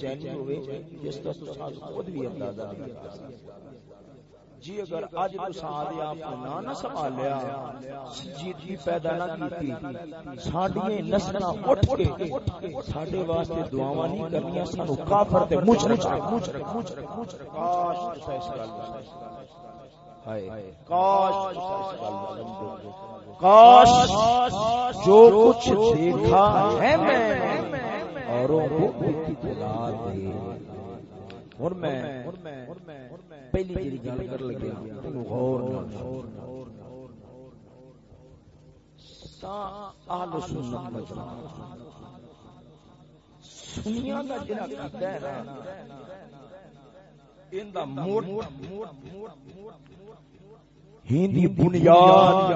چینی ہوئے، جس کا تساں خود بھی اندازہ نہیں کر جی اگر اج تساں آدے آپ نہ نہ سنبھالیا جیتی پیدا نہ کیتی ساڈیاں نسلاں اٹھ کے ساڈے واسطے دعاواں نہیں کرنیاں، سانو کافر تے مشرک مشرک مشرک مشرک کاش تساں اس گل ہائے، کاش اس گل کاش جو کچھ دیکھا ہے میں اوروں کو اطلاع دے اور میں پہلی جڑی گل کر لگیا تینو غور اہل سنت والجماعت سنیاں دا جڑا قیدا ہے نا ایندا موٹ۔ ہندی بنیاد۔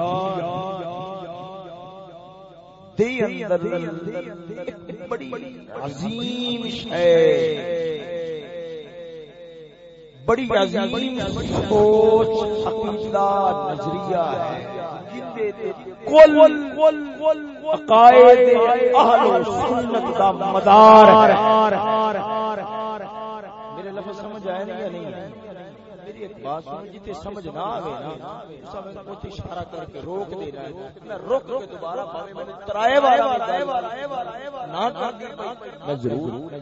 دے اندر ایک بڑی عظیم شے۔ بڑی عظیم سوچ عقیدہ نظریہ ہے۔ کل، عقائد اہل سنت دا مدار میرے لفظ سمجھ آئے نہیں یا نہیں؟ بات سن جتے سمجھ نہ آوے نا اشارہ کر کے روک دینا ہے۔ میں روک روک دوبارہ پاوے، میں ترائے والا نہ کر دی میں ضرور، میں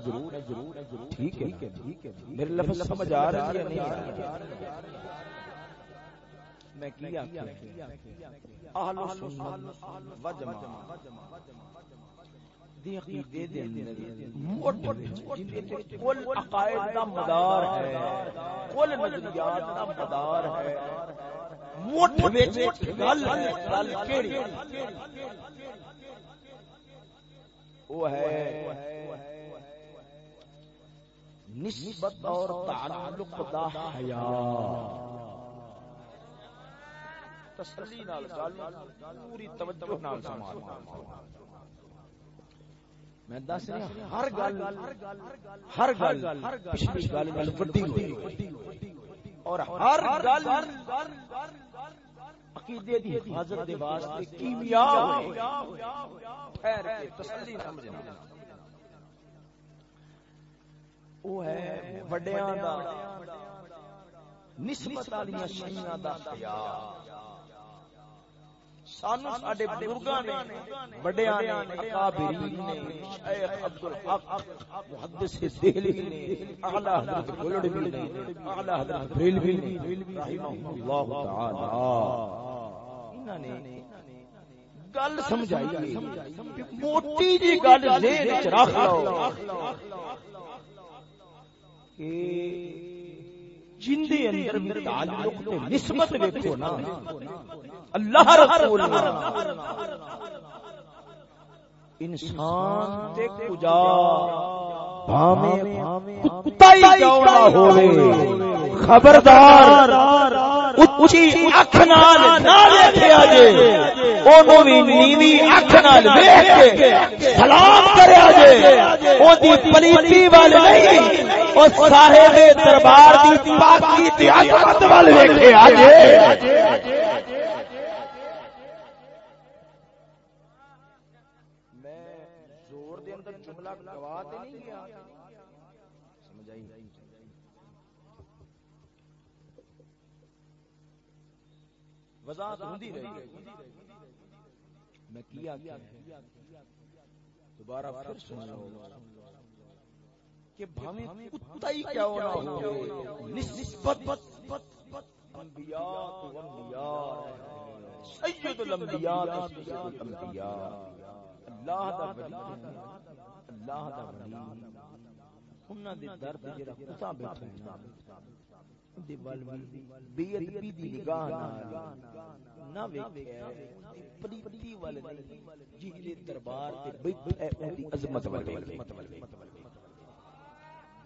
ٹھیک ہے، میرے لفظ سمجھ آ رہا ہے نہیں میں کیا اہل سنت و جماعت۔ دی عقیدے دے اندر۔ موٹ کل عقائد دا مدار ہے۔ کل نظریات دا مدار ہے۔ موٹ وچ گل گل کیڑی؟ وہ ہے نسبت اور تعلق دا حیا۔ تسلی نال گل، پوری توجہ نال سماعت میں دس رہا ہر گل ہر گل پچھلی گل نال وڈی ہوئی۔ اور ہر گل عقیدے دی حفاظت دے واسطے کیمیا کے تسلی سمجھنا۔ او ہے وڈیاں دا نسبت والیاں شیاں دا خیال سانو ساڈے بزرگاں نے بڑیاں نے اکابرین نے شیخ عبد الحق محدث دہلوی نے اعلی حضرت گولڑوی نے اعلی حضرت بریلوی نے رحمہ اللہ تعالی انہاں نے گل سمجھائی موٹی جی گل ذہن وچ رکھ لو کہ جن دے اندر بھی تعلق تے نسبت ویکھو نا۔ اللہ رسول انسان تے کجا بھاویں کتا ہی کیوں نہ ہوے خبردار اچھی اکھ نال نہ ویکھیا جے اونوں وی نیوی اکھ نال ویکھ کے سلام کریا جے او دی پلیتی وال نہیں۔ او صاحب دربار دی پاکی تے عظمت وال ویکھیا جے وضاحت ہوندی رہی۔ میں کیا کیا دوبارہ پھر سن لو کہ بھاویں کتا ہی کیا ہونا ہو؟ نسبت انبیاء تو انبیاء سید الانبیاء تو سید الانبیاء اللہ دا ولی اللہ دا ولی انہاں دے درد جڑا کتا بیٹھا دے ول بے ادبی دی نگاہ نال نہ پلیتی ول نہیں جی دے دربار تے بیٹھا ہے عظمت ول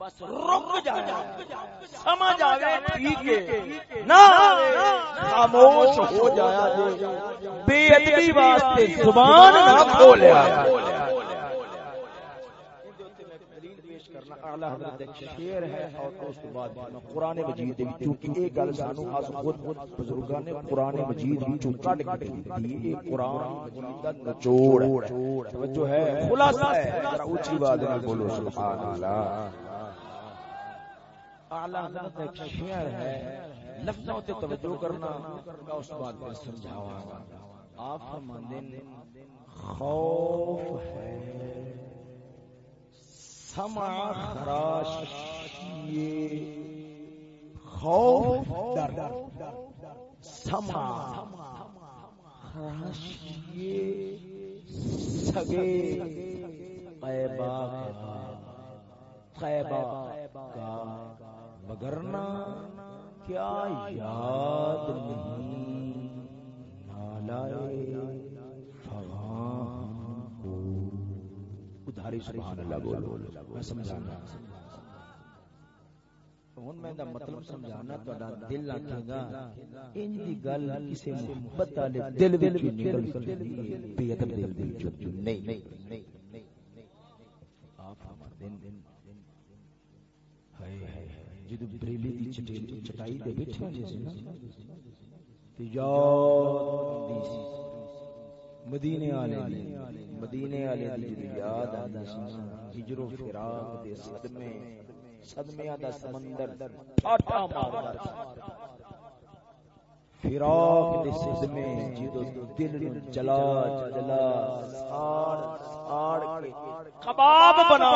بس رک جایا سمجھ آوے؟ ٹھیک ہے۔ نہ خاموش ہو جایا بے ادبی واسطے زبان نہ کھولیا اعلی حضرت ایک شعر ہے اور اس کے بعد میں قرآن مجید دی کیونکہ یہ گل سانو اس خود بزرگاں نے قرآن مجید وچوں کڈ کے دی یہ قرآن مجید دا نچوڑ ہے۔ توجہ ہے خلاصہ ہے۔ ذرا اونچی آواز میں بولو سبحان اللہ۔ اعلی حضرت ایک شعر ہے، لفظوں تے توجہ کرنا کا اس بات کو سمجھاواں گا آپ فرماندے ہیں خوف ہے۔ سمع خراشیے خوف در۔ سمع خراشیے سگے قیبا قیبا کا۔ مگرنا کیا یاد نہیں نالائے ادھاری سبحان اللہ بولو، میں سمجھانا۔ ہن میں دا مطلب سمجھانا، تہاڈا دل آکھے گا، انج دی گل کسے محبت والے دل وچ نکل سکدی بے ادب دل دل وچ نہیں نہیں آپ دن دن جی جدو بریلی دی چٹائی چٹائی دے بیٹھے جیسے نا۔ تے یاد دی سی مدینے والے مدینے والے دی جدی جی یاد آندا سی ہجر و فراق دے صدمے صدمیاں دا سمندر ٹھاٹا ماردا فراق دے صدمے جدو دل نو جلا جلا، ساڑ ساڑ کے کباب بنا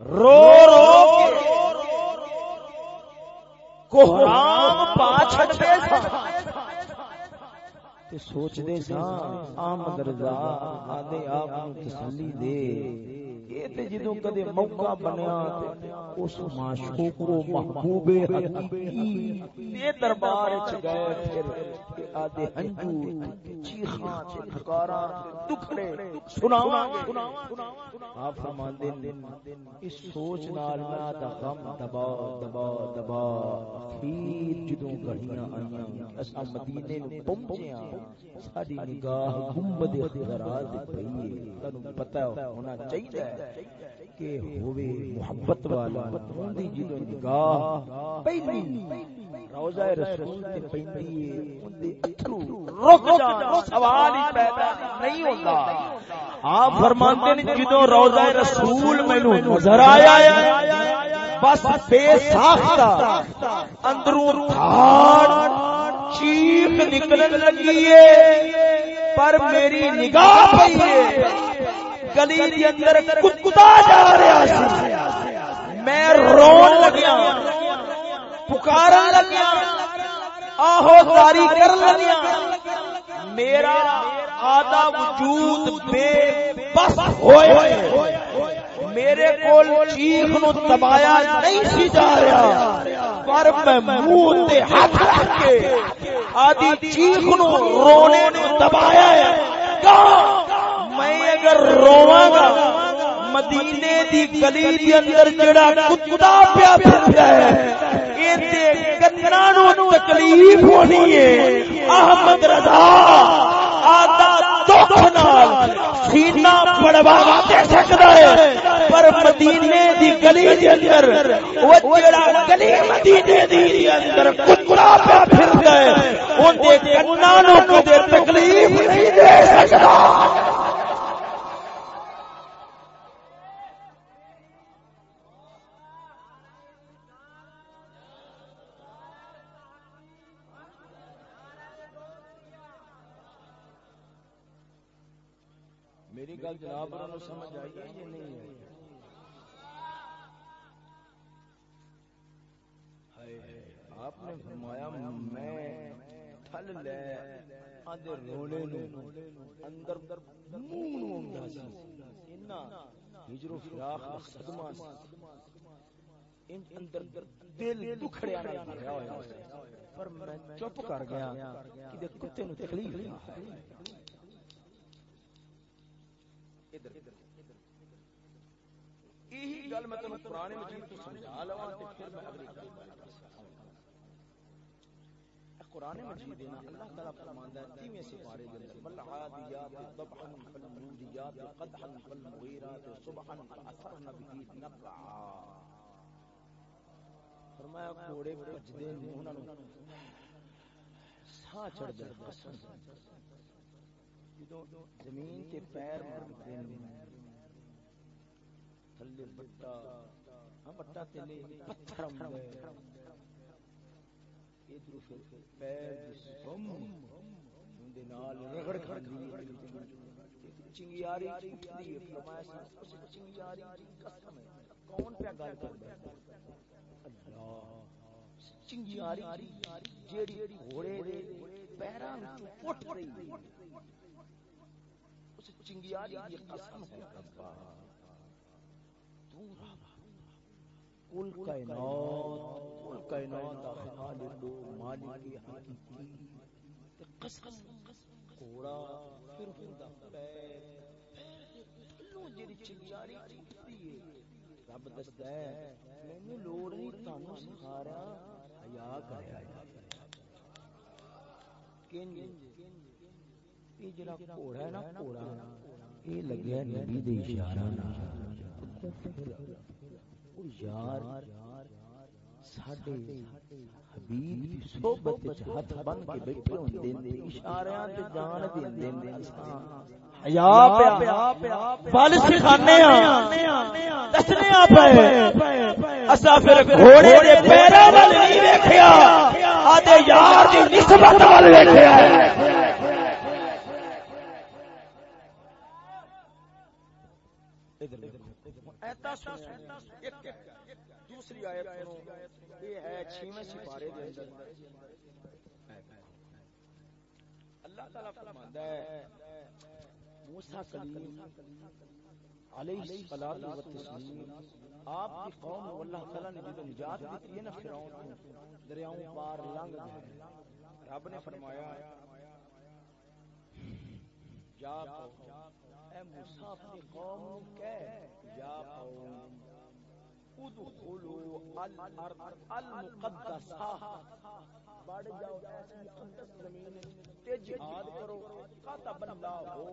رو رو کے کوہرام پا چھڑے سا۔ تے سوچ دے سا آمد رضا آدھے آپ تسلی دے۔ یہ تے جدوں کدے موقع بنیا اس معشوق کو محبوب حقیقی دے دربار وچ گئے پھر۔ آدھے ہنجو چیخاں تے پکاراں دکھڑے سناواں آپ فرماندے اس سوچ نال میں دا غم دبا دبا دبا اخیر جدوں گھڑیاں آئیاں اساں مدینے نو پہنچیاں ساری نگاہ گنبد خضرات پئی ہے تانوں پتہ ہونا چاہیے کہ ہوے محبت والا ہوندی جدوں نگاہ پہلی روضہ رسول تے پیندی ہے اوندے اتھرو رک جا، سوال ہی پیدا نہیں ہوندا آپ فرماتے ہیں جدوں روضہ رسول مینوں نظر آیا، بس بے ساختہ اندروں دھاڑ چیخ نکلن لگی ہے، پر میری نگاہ پئی ہے۔ گلی دی اندر کتا جا رہا سی۔ میں رون لگیا۔ پکارا لگیا آہو تاری کر لگیا میرا آدھا وجود بے بس ہوئے۔ میرے کول چیخ نو دبایا نہیں سی جا رہا۔ پر میں منہ تے ہاتھ رکھ کے آدھی چیخ نو رونے نو دبایا ہے۔ میں اگر رواں گا، مدینے دی گلی دی اندر جڑا کتا پیا پھردا ہے۔ تے کننا نو تکلیف ہونی ہے۔ احمد رضا آدھا دکھ نال سینہ پڑوا تے سکدا ہے، پر مدینے دی گلی دی اندر او جڑا گلی مدینے دی اندر کتا پیا پھردا ہے، اون دے کننا نو کدے تکلیف نہیں دے سکدا گل جناب سمجھ آئی ہے یا نہیں آئی آپ نے فرمایا میں تھل لے آدھے رونے نو، اندر منہ نو ہوندا سی۔ اینا ہجر و فراق صدمہ سی۔ ان اندر دل دکھڑیا نہ بھریا ہویا پر میں چپ کر گیا کہ کتے نو تکلیف نہ ادھر۔ یہی گل میں تمہیں پرانے مجید تو سمجھا لوا تے پھر میں اگلی گل قرآن مجید نا، اللہ تعالیٰ فرماندا ہے، تیویں سپارے دے اندر بل عادیات ضبحا فالموریات قدحا فالمغیرات صبحا فاثرن به نقعا۔ فرمایا کوڑے بھجدے نے انہاں نو سا چڑھ جائے قسم زمین تے پیر مارتے ہیں تھلے بٹا ہاں بٹا تلے پتھر ہوندا ہے ادھر پھر پیر دی سم دے نال رگڑ کھڑی چنگیاری اٹھدی فرمایا سا اس چنگیاری دی قسم ہے۔ کون پہ گل کردا ہے؟ اللہ۔ چنگیاری جیڑی گھوڑے دے پیراں وچ اٹھ رہی چنگیاری دی قسم ہے ربا۔ تو کل کائنات کل کائنات دا خالق و مالک حقیقی قسم گھوڑا پھر ہوندا پیر تھلوں جڑی چنگیاری چیتی ہے۔ رب دسدا ہے مینوں لوڑ نہیں تانوں سکھا رہا۔ حیا کریا کنج یہ جڑا گھوڑا ہے نا گھوڑا یہ لگیا نبی دے اشارہ نال۔ یار ساڈے حبیب دی صحبت وچ ہاتھ بن کے بیٹھے ہوندے نے اشاریاں تے جان دیندے نے۔ حیا پیا بل سکھانے ہاں دسنے آ پے اسا پھر گھوڑے دے پیراں ول نہیں ویکھیا آدے یار دی نسبت ول ویکھیا دوسری آیت سنو۔ یہ ہے چھویں سپارے دے اندر۔ اللہ تعالی ہے، موسی کلیم علیہ الصلوۃ والتسلیم، آپ کی قوم کو اللہ تعالی نے جدوں نجات دی ہے نا فرعون کو دریاؤں پار لنگ رب نے فرمایا یا قوم اے موسی اپنی قوم کو کہہ یا قوم، ادخلوا الارض المقدسہ۔ بڑھ جاؤ ایسی مقدس زمین تے جہاد کرو۔ کتب اللہ ہو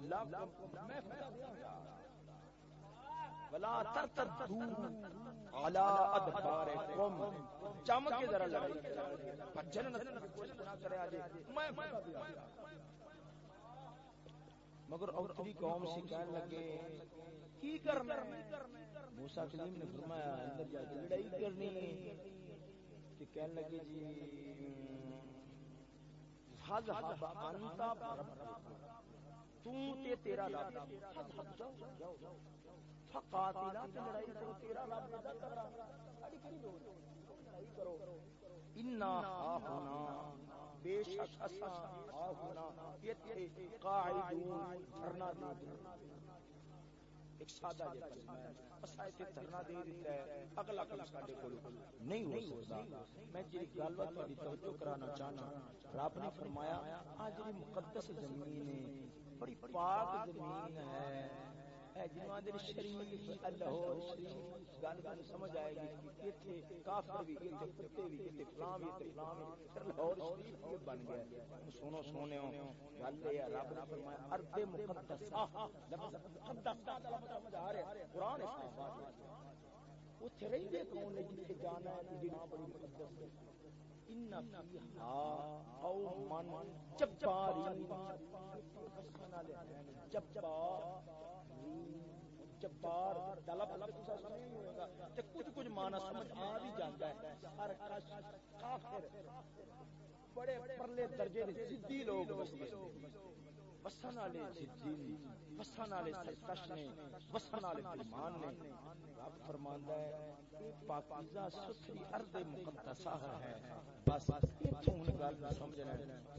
لکم میں ولا ترتدوا على ادبارکم۔ چمک کے ذرا لڑائی بھجن نہ کوئی نہ کرے اج میں مگر اوتری قوم سے کہنے لگے کی کرنا موسیٰ کلیم نے فرمایا اندر جا کے لڑائی کرنی ہے کہ کہنے لگے جی فضحب انتا تو تے تیرا رب فضحب جاؤ فقاتلا تے لڑائی کرو تیرا رب کرا اڑی کی لڑائی کرو انا ہاہنا بے شک قاعدون، دھرنا دے ایک سادہ کلمہ ہے۔ ایتھے دھرنا دے دیتا ہے۔ اگلا ساڈے کول نہیں ہو سکدا میں گل وا تہاڈی توجہ کرانا چاہنا، رب نے فرمایا، آ جڑی مقدس زمین ہے، بڑی پاک زمین ہے۔ اے جنوں دے شریف، اللہ شریف، گل گل سمجھ آئے گی ایتھے کافر بھی ایتھے کتے بھی ایتھے فلاں بھی ایتھے فلاں بھی، پھر لاہور شریف یہ بن گیا؟ سنو سونےو گل اے رب نے فرمایا ارض مقدسہ لفظ مقدس دا لفظ سمجھ آ رہا ہے قران اس اوتھے رہندے کون نے جتھے جانا ہے جناب بڑی مقدس ہے؟ ان فیہا قومن جبارین جبار جبار طلب تسا سمجھ نہیں ہوگا تے کچھ کچھ معنی سمجھ آ بھی جاندا ہے۔ سرکش کافر، بڑے پرلے درجے دے ضدی لوگ بستے وسن والے ضدی وسن والے سرکش نے وسن والے ایمان نے۔ رب فرماندا ہے کہ پاکیزہ ستھری ارض مقدسہ ہے۔ بس ایتھوں گل سمجھنا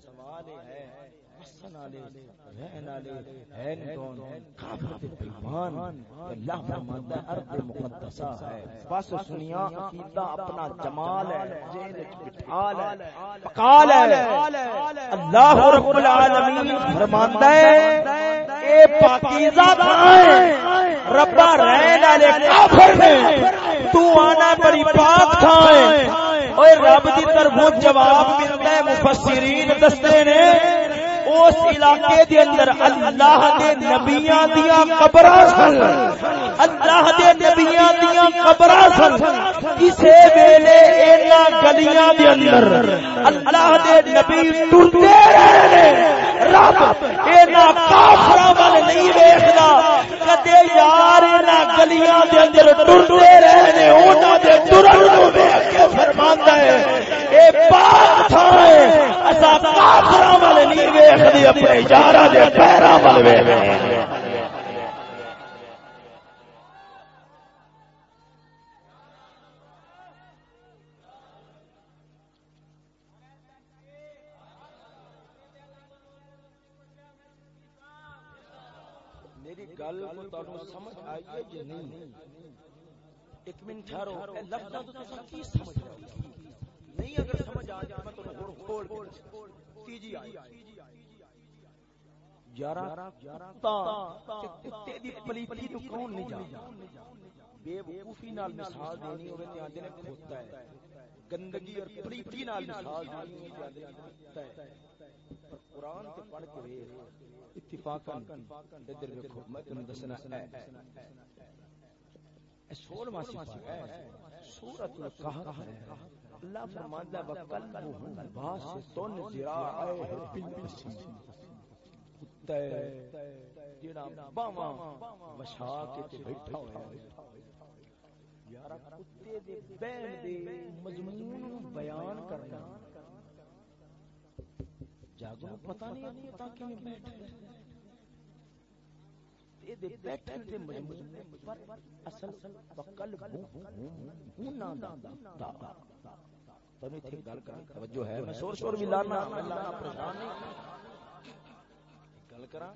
سوال یہ ہے وسن والے رہن والے ہیں کون؟ کافر تے ایمان اللہ فرماندا ہے ارض مقدسہ ہے۔ بس سنیا عقیدہ اپنا جمال ہے ذہن وچ بٹھا لے پکا لے اللہ رب العالمین فرماندا فرماندا ہے، اے پاکیزہ تھائیں ربا رہن والے کافر نے، تو آنا بڑی پاک تھائیں اوے رب دی طرفوں جواب ملدا ہے، مفسرین دستے نے، اس علاقے دے اندر اللہ دے نبیاں دیاں قبراں سن۔ اللہ دے نبیاں دیاں قبراں سن۔ کسے ویلے اینا گلیاں دے اندر اللہ دے نبی ٹرتے رہے رب، اینا کافراں ول نہیں ویکھدا، کدے یار اینا گلیاں دے اندر ٹرتے رہنے نے دے ٹرن نو ویکھ کے فرماندا ہے، اے پاک تھا ہے اسا کافراں ول نہیں ویکھ اپنے یاراں دے پیراں ول ویکھدی گل کو تانوں سمجھ آئی ہے یا نہیں؟ ایک منٹ ٹھہرو۔ اے لفظاں تو تساں کی سمجھ رہے ہو؟ نہیں اگر سمجھ آ جائے میں تانوں ہور کھول کے تیجی آئی۔ یارا کتے دی پلیتی تو کون نہیں جاندا بے وقوفی نال مثال دینی ہوے تے آندے نے کھوتا ہے۔ گندگی اور پلیتی نال مثال دینی ہوے تے آندے نے کھوتا ہے۔ پر قرآن تے پڑھ کے ویکھ، اتفاقاً ادھر ویکھو، میں تمہیں دسنا ہے۔ سولہواں سپارہ ہے سورۃ الکہف ہے۔ اللہ فرماندا ہے وقلبہ باسطن ذراعہ بالبسیط کتے جڑا باواں وشا کے تے بیٹھا ہویا ہے۔ یار کتے دے بہن دے مضمون بیان کرنا۔ جاگو، پتہ نہیں پتا کیویں بیٹھے دے بیٹھے تے مضمون پر اصل ہوں نہ دا دا گل توجہ ہے۔ میں شور شور بھی لانا پریشان نہیں۔ گل کراں۔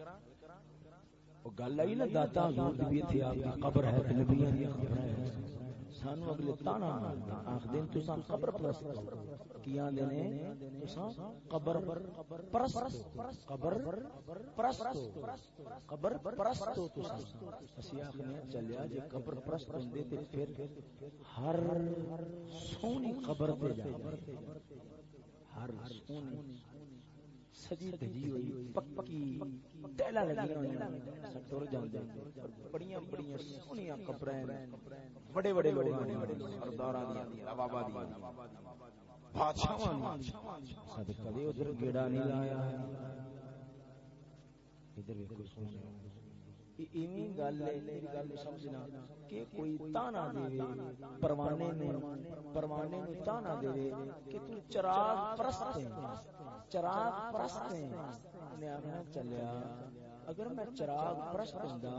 گل آئی نا داتا حضور دی بھی تھی آپ کی قبر ہے نبیوں دی قبر ہے۔ سانو اگلے تانا آخ دین تو سان قبر پرست کیاں دے نے تو سان قبر پرست قبر پرست قبر پرست تو سان اسی آخنے چلیا جے قبر پرست ہوندے تے پھر ہر سونی قبر تے جا ہر سونی سجی دجی ہوئی پکی ٹیلا لگی ہوئی ٹر جاندے بڑیاں بڑیاں سونیاں قبراں بڑے بڑے لوگ سرداراں دی بابا دی بادشاہاں دی سب کدے ادھر گیڑا نہیں لایا ادھر ویکھو سونے ایویں گل ہے میری گل سمجھنا کہ کوئی تانا دے، پروانے نے، پروانے تانا دے کہ تو چراغ پرست ہے چراغ پرست ہے نے چلیا، اگر میں چراغ پرست ہوندا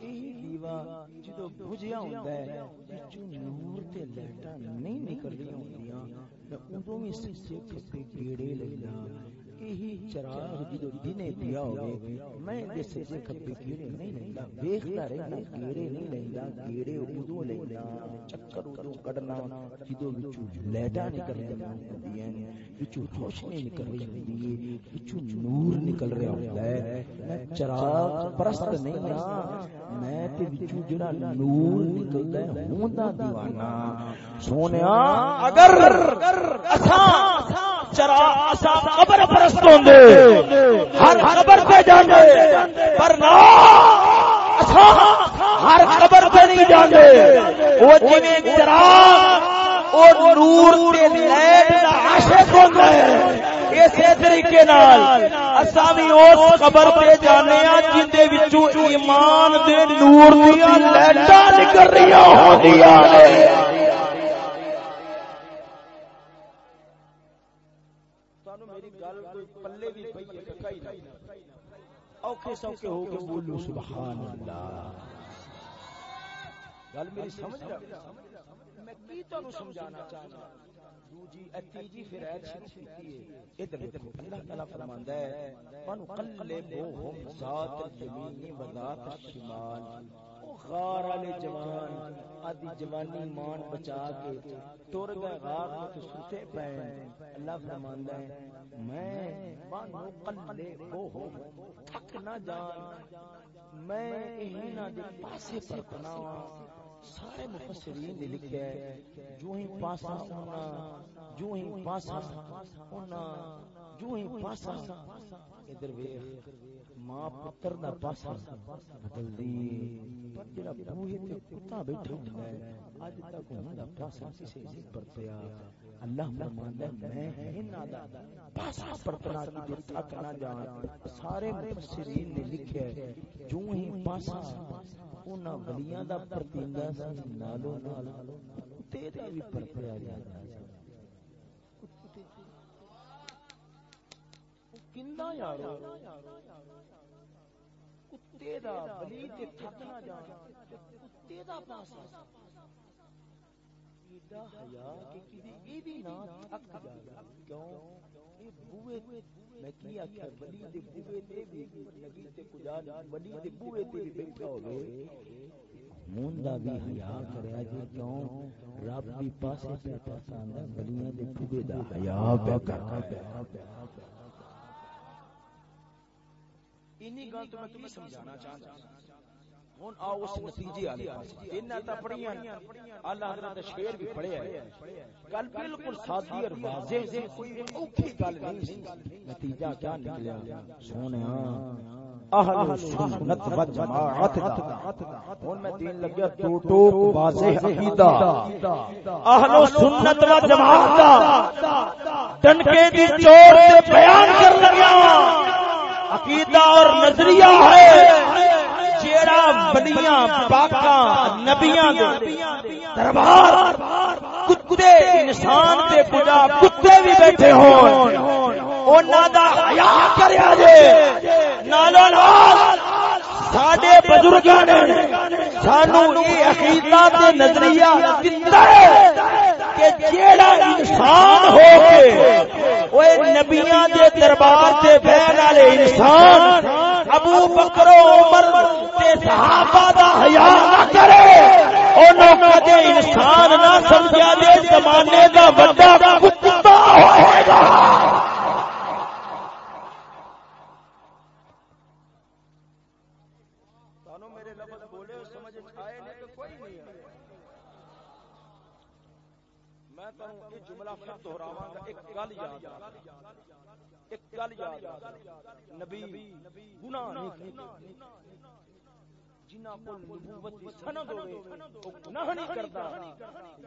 یہی دیوا جدو بجھیا ہوندا ہے نور تے نہیں نکلدیاں ہوندیاں میں اودوں وی سچے کھپے گیڑے یہی چراغ جدو دنے دیا ہوئے میں دے سجے کھپے گیڑے نہیں لیندا ویکھدا رہنا گیڑے نہیں لیندا گیڑے اودوں لیندا چکر اودوں کڈنا، جدو وچوں لائٹاں نکل رہی ہوندیاں نے وچوں روشنی نکل رہی ہوندی ہے، وچوں نور نکل رہا ہوندا ہے۔ میں چراغ پرست نہیں ہاں میں تے وچوں جڑا نور نکلدا ہے، ہوندا دیوانہ۔ سونیا، اگر اساں چرا اسا قبر پرست ہوندے؟ ہر قبر پہ جاندے، پر نا اسا ہر قبر پہ نہیں جاندے۔ او جویں چراغ او نور تے لائٹ دا عاشق ہوندا ہے اسی طریقے نال اسا بھی اس قبر پہ جانے ہاں جندے وچوں ایمان دے نور دیاں لائٹاں نکل رہی ہوندیاں۔ نے اوکھے سوکھے ہو کے بولو سبحان اللہ۔ گل میری سمجھ میں کی تانوں سمجھانا چاہنا؟ دوجی اتیجی پھر ایت شروع کیتی ہے۔ ادھر دیکھو اللہ تعالی فرماندا ہے ذات و ذات غار والے جوان، آدھی جوانی مان بچا کے تر گئے غار تو پے اللہ فرماندا ہے، میں تھک نہ جان، میں انہاں دے پاسے پر بناواں سارے مفسرین نے لکھا ہے، جو ہی پاسا ہونا، جو ہی پاسا ہونا، جو ہی پاسا ادھر ویکھ۔ ماں پتر دا پاسا بدل دی پر جڑا بوہے تے کتا بیٹھا ہوندا ہے اج تک ہوندا پاسا کسے نہیں پرتیا۔ اللہ فرماندا ہے، میں انہاں دا پاسا پرتنا کی دل تک نہ جان۔ سارے مفسرین نے لکھیا ہے جو ہی پاسا انہاں ولیاں دا پرتیندا سی نالو نال کتے دا بھی پرتیا جاندا کندا یارو کتے دا ولی تے تھک نہ جان کتے دا پاسا ایڈا حیا کہ کدی اے بھی نہ تھک جائے۔ کیوں؟ اے بوئے میں کی آکھیا ولی دے بوئے تے بھی نبی تے کجا ولی دے بوئے تے بھی بیٹھا ہوے موندا بھی حیا کریا جی کیوں؟ رب بھی پاسے پہ پاسا آندا ولیاں دے بوئے دا حیا پہ کر اینی گل تو میں کی سمجھانا چاہتا ہوں۔ آؤ اس نتیجے والے پاس۔ انہاں تا پڑھیاں اللہ حضرت دا شعر بھی پڑھیا ہے۔ گل بالکل سادی اور واضح کوئی اوکھی گل نہیں نتیجہ کیا نکلیا؟ سونیا اہل سنت و جماعت دا۔ ہن میں دین لگیا تو ٹوک واضح عقیدہ۔ اہل سنت و جماعت دا۔ ٹنکے دی چور تے بیان کر لگیا عقیدہ اور نظریہ ہے جیڑا بنیاں پاکاں نبیاں دے دربار، کتے، انسان تے کجا کتے بھی بیٹھے ہون۔ انہاں دا حیا کریا جے۔ نالو نال ساڈے بزرگاں نے سانو یہ عقیدہ تے نظریہ دتا ہے۔ کہ جیڑا انسان ہو کے اوے نبیاں دے دربار تے بیٹھن والے انسان، ابو بکر و عمر تے صحابہ دا حیا نہ کرے اونوں کدے انسان نہ سمجھا دے، زمانے دا بڑا کتا ہوئے گا میرے لفظ بولے سمجھ آئے نے کہ کوئی نہیں آئے میں تانوں یہ جملہ پھر دہراواں گا ایک گل یاد ایک گل یاد نبی گناہ نہیں جنہ کو نبوت دی سند ہوے او گناہ نہیں کردا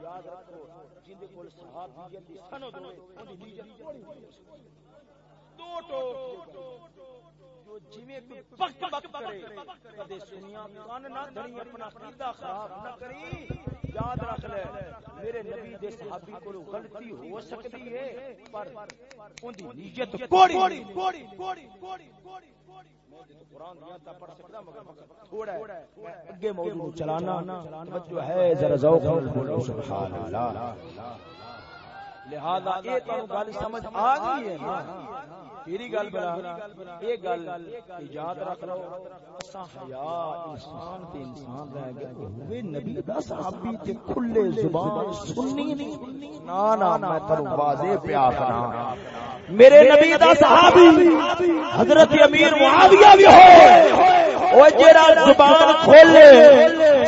یاد رکھو، جن دے کول صحابیت دی سند ہوے نیت کوئی دو ٹوک جو جویں کوئی بک بک کرے، کدے سنیا کان نہ اپنا عقیدہ خراب نہ کری۔ یاد رکھ لے۔ میرے نبی دے صحابی کو غلطی ہو سکتی ہے پر ان دی نیت کوڑی۔ کوڑی کوڑی کوڑی کوڑی قرآن دیا تا پڑھ سکتا مگر تھوڑا ہے اگے موضوع چلانا۔ توجہ ہے ذرا ذوق بولو سبحان اللہ۔ لہذا یہ گل سمجھ آ گئی ہے نا؟ تیری گل بلا یہ گل یاد رکھ لو۔ اساں حیا انسان تے انسان رہ گئے۔ ہوئے نبی دا صحابی تے کھلے زبان سنی نہیں۔ نا نا میں تینو واضح پیا کنا میرے نبی دا صحابی حضرت امیر معاویہ بھی ہو جڑا زبان کھولے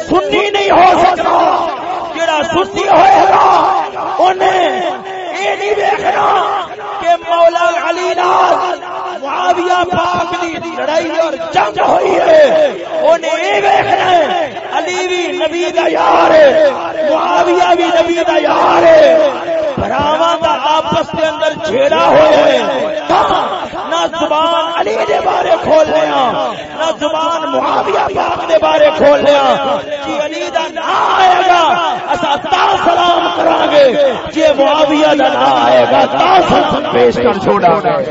سنی نہیں ہو سکتا۔ جڑا سنی ہوئے گا انہیں اے نہیں دیکھنا کہ مولا علی نال معاویہ پاک دی لڑائی اور جنگ ہوئی ہے۔ انہیں اے دیکھنا ہے، علی بھی نبی دا یار ہے، معاویہ بھی نبی دا یار ہے۔ بھراواں دا آپس دے اندر چھیڑا ہوئے ہاں، نہ زبان علی دے بارے کھول لیا، نہ زبان معاویہ پاک دے بارے کھول لیا۔ کہ علی دا نہ آئے گا اسا تا سلام گے جے معاویہ دا نہ آئے گا تا سلام پیش کر چھوڑا گے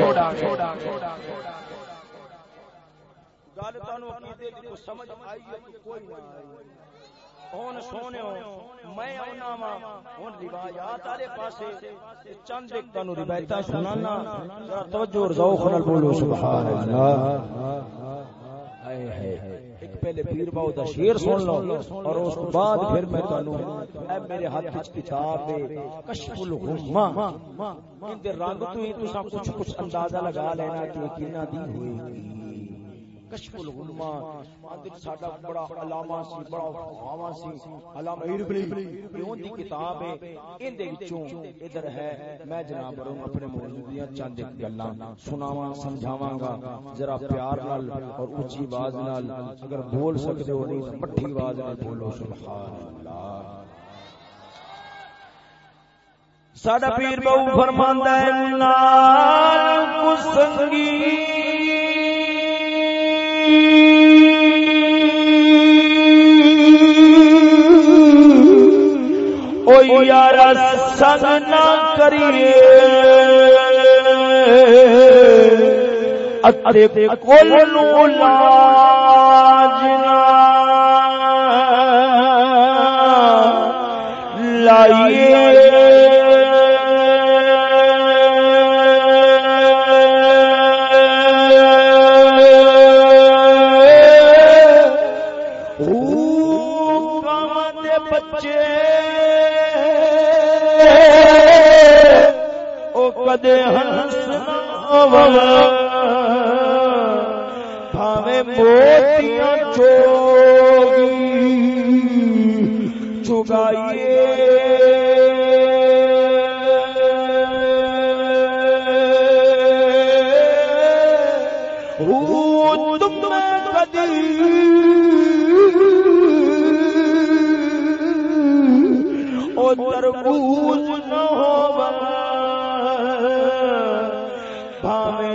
گل تانوں عقیدے دی جی سمجھ آئی ہے کوئی نہ آئی ہن سونے میں اونا وا۔ ہن روایات والے پاسے چند ایک تانوں روایتاں سنانا۔ توجہ اور ذوق نال بولو، سبحان اللہ۔ ایک پہلے پیر باو دا شیر سن لو اور اس کے بعد پھر میں تانوں اے میرے ہاتھ وچ کتاب ہے، کشف الغمہ۔ ان دے رنگ تو ہی تساں کچھ کچھ اندازہ لگا لینا کہ کنا دی ہوئی کشف الغمہ اندر ساڈا بڑا علامہ سی بڑا سی علامہ اون دی کتاب ہے این دے وچوں ادھر ہے میں جناب اپنے موضوع دیاں چند گلاں سناواں سمجھاواں گا ذرا پیار نال اور اونچی آواز نال اگر بول سکدے ہو نہیں مٹھی آواز نال بولو سبحان اللہ ساڈا پیر بہو فرماندا ہے نال کسنگی او یار سنگ نہ کریے۔ اتے کل نو لاج لائیے۔ دے بھاوے موتیاں چوگی چگائیے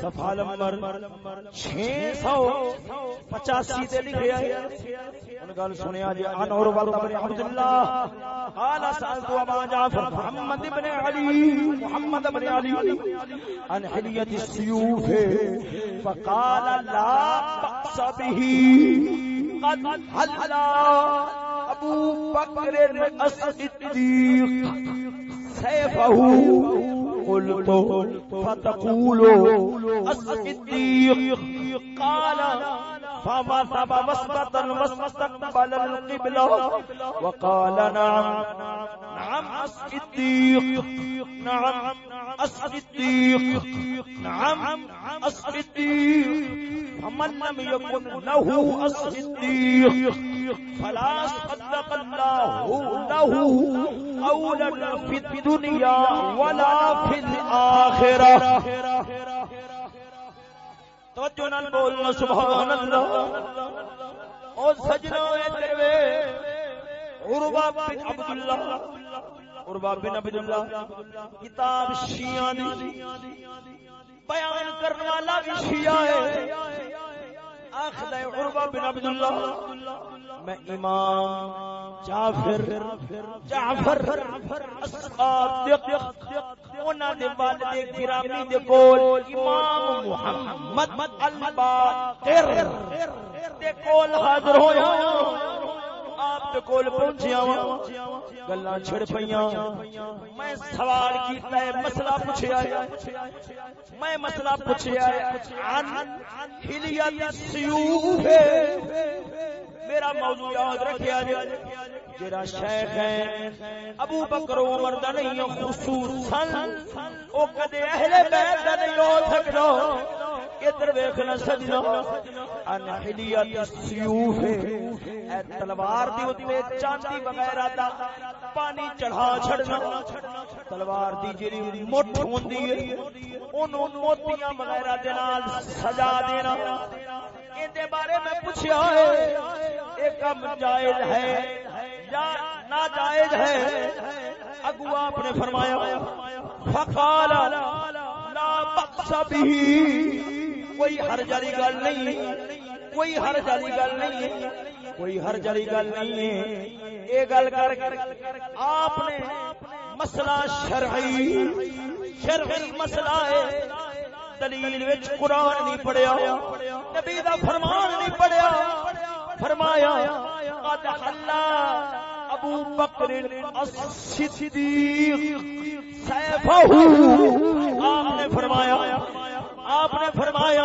صفحہ نمبر 685 تے لکھیا ہے ان گل سنیا جی ان اور والد بن عبد اللہ قال سالت ابا جعفر محمد بن علي محمد بن علي عن حليه السيوف فقال لا باس به قد حل ابو بکر الصدیق سيفه قلت فتقول الصديق قال فما ثم مسبطا واستقبل القبلة وقال نعم. نعم، الصديق. نعم الصديق. نعم، الصديق. فمن لم يكن له الصديق، فلا صدق الله له قولا في الدنيا ولا في الآخرة. توجہ نال بولنا سبحان اللہ۔ او سجنا تیرے عربا بن عبداللہ۔ عربا بن عبداللہ۔ کتاب شیعہ دی۔ بیان کرنے والا بھی شیعہ ہے۔ آخر عربہ بن عبداللہ میں امام جعفر جعفر انہاں دے والد گرامی دے کول امام محمد الباقر دے کول حاضر ہویا آپ دے کول پہنچیا وا گلاں چھڑ پیاں میں سوال کیتا ہے، مسئلہ پوچھیا ہے۔ میں مسئلہ پوچھیا ہے، عن ہلیت السیوف میرا موضوع یاد رکھیا جے جڑا شیخ ہے، ابو بکر عمر دا نہیں، خصوصا، او کدے اہل بیت دا نہیں ہو سکدا ادھر ویکھنا سجنا ان حلیت السیوف اے تلوار دی اوتے چاندی وغیرہ دا پانی چڑھا چھڑنا۔ تلوار دی جڑی مٹھ ہوندی ہے، اونوں موتیاں وغیرہ دے نال سجا دینا۔ دے بارے میں پوچھا ہے ایک کم جائز ہے یا ناجائز ہے؟ اگوا آپ نے فرمایا فقال لا بھی کوئی ہر جاری گل نہیں، کوئی ہر جاری گل نہیں، کوئی ہر جاری گل نہیں ہے۔ یہ گل کر آپ نے مسئلہ شرعی شرعی مسئلہ ہے۔ دلیل وچ قرآن نہیں پڑھیا، نبی دا فرمان نہیں پڑھیا۔ فرمایا، قد حلا ابو بکر الصدیق سیفہ آپ نے فرمایا، آپ نے فرمایا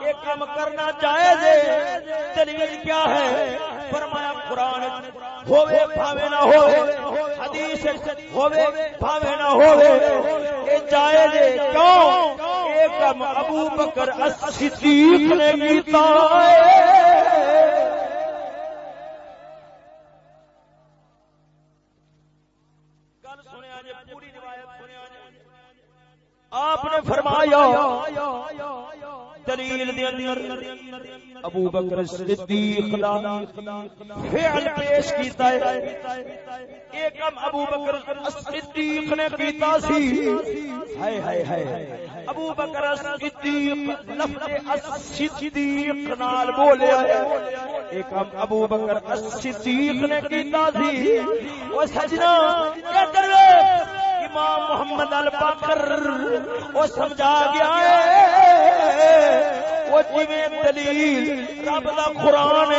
ایک کام کرنا جائز ہے، دلیل کیا ہے؟ فرمایا، قرآن ہوے بھاوے نہ ہوے حدیث ہوے بھاوے نہ ہوے اے جائز ہے۔ کیوں؟ ایک کام ابو بکر الصدیق نے کیتا ہے۔ آپ نے فرمایا، دلیل دے اندر ابو بکر صدیق دا فعل پیش کیتا ہے۔ ایک کم ابو بکر صدیق نے کیتا سی۔ ہائے ہائے ہائے۔ ابو بکر صدیق لفظ صدیق نال بولیا ہے۔ ایک کم ابو بکر صدیق نے کیتا سی۔ او سجنا کیا کر امام محمد الباکر وہ سمجھا گیا ہے۔ وہ جی دلیل رب دا قرآن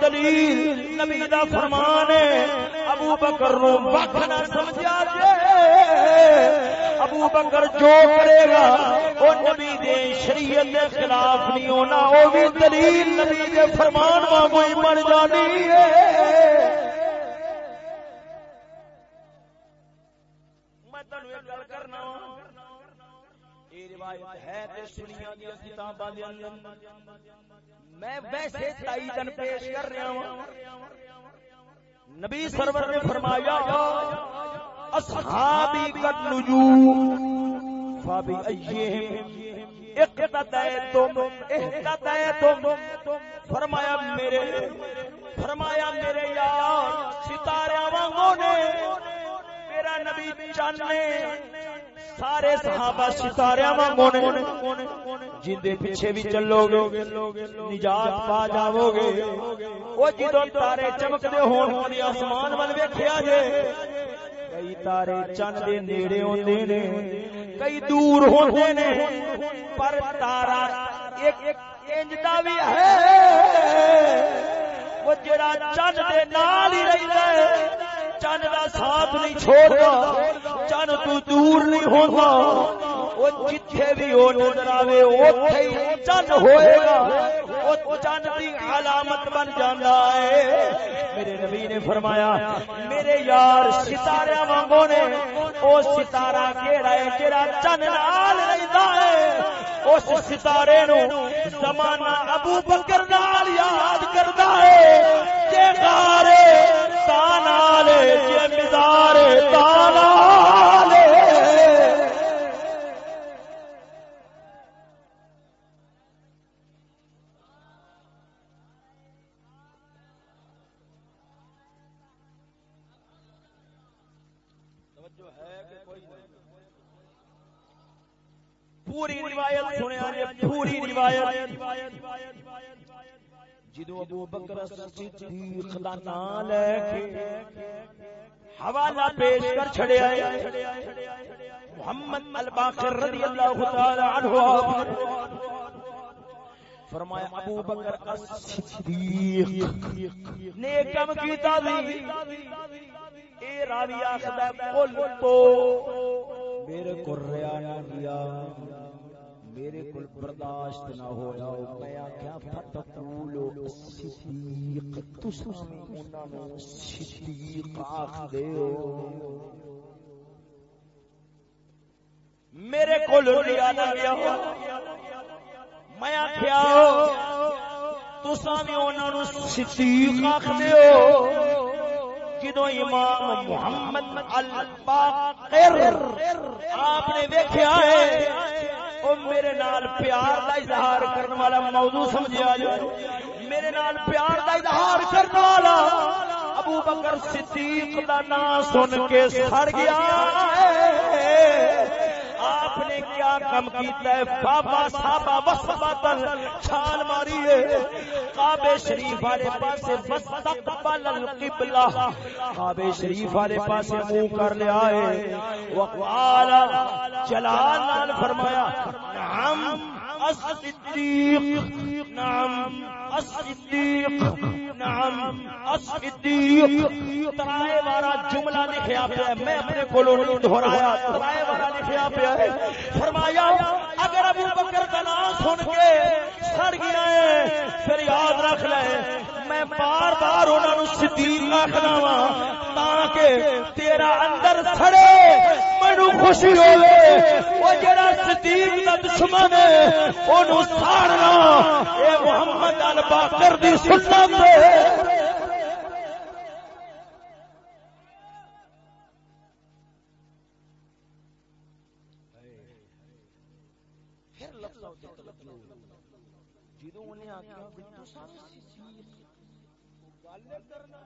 دلیل نبی دا فرمان ہے۔ ابو بکر نو وقت نہ سمجھا جے ابو بکر جو کرے گا، وہ نبی دے شریعت دے خلاف نہیں ہونا، وہ بھی دلیل نبی دے فرمان وانگو ہی بن جانی ہے۔ میں ویسے تائیدن پیش کر رہا ہوں نبی سرور نے فرمایا، اصحابی قد نجوم ایہم فرمایا، میرے فرمایا میرے یار، ستارے وانگوں نے میرا نبی چانے سارے صحابہ ستارے وانگوں نے جن دے پیچھے بھی چلو گے نجات پا جاؤ گے وہ جدو تارے چمکتے ہون ہونی آسمان ول ویکھیا جے۔ کئی تارے چن دے نیڑے ہوندے نے، کئی دور ہوندے نے، پر تارا ایک انج دا بھی ہے۔ وہ جڑا چن دے نال ہی رہندا ہے چند کا ساتھ نہیں چھوڑتا چند تو دور نہیں ہوتا۔ وہ جتھے بھی وہ نظر آوے اوتھے ہی چند ہوئے گا۔ وہ چند کی علامت بن جانا ہے۔ میرے نبی نے فرمایا میرے یار ستارے وانگو نے او ستارہ کیڑا ہے جڑا چند نال رہندا ہے۔ اس ستارے نو زمانہ ابو بکر نال یاد کردا ہے۔ کہ غارے تانالے جے جی مزارے تانالے پوری روایت سنیا جی، پوری روایت۔ جدو ابو بکر صدیق دا نام لے کے حوالہ پیش کر چھڑیا ہے محمد الباقر رضی اللہ تعالی عنہ فرمایا، ابو بکر صدیق نے کم کیتا دی اے راوی آخدا قل تو میرے کو ریا نہ میرے کو برداشت نہ ہویا میں کیا فتقولو صدیق تسو انہاں نو صدیق آکھ دے میرے کو ریا نہ گیا ہو۔ میں آخیا تسا بھی انہوں صدیق آخدے ہو۔ جدو امام محمد الباقر آپ نے دیکھا ہے او میرے نال پیار دا اظہار کرنے والا موضوع سمجھا جائے۔ میرے نال پیار دا اظہار کرنے والا ابو بکر صدیق دا نام سن کے سڑ گیا۔ کیا کم کیتا ہے، بابا صاحبہ وسباتن چھال ماری ہے۔ کعبے شریف والے پاسے مستقبل القبلہ۔ کعبے شریف والے پاسے منہ کر لیا ہے وقال جلال نال فرمایا، نعم الصدیق، نعم الصدیق نعم. الصدیق ترائے وارا جملہ لکھیا پیا ہے. میں اپنے کولوں نہیں دہرایا ترائے وارا لکھیا پیا ہے. فرمایا، اگر ابو بکر کا نام سن کے سڑ گیا ہے، پھر یاد رکھ لے میں بار بار انہوں نے صدیق آخنا وا تاکہ تیرا اندر سڑے مینو خوشی ہوئے۔ وہ جڑا صدیق کا دشمن ہے، اونوں ساڑنا اے محمد الباقر دی سنت ہے۔ جدو انہیں آخیا گل کرنا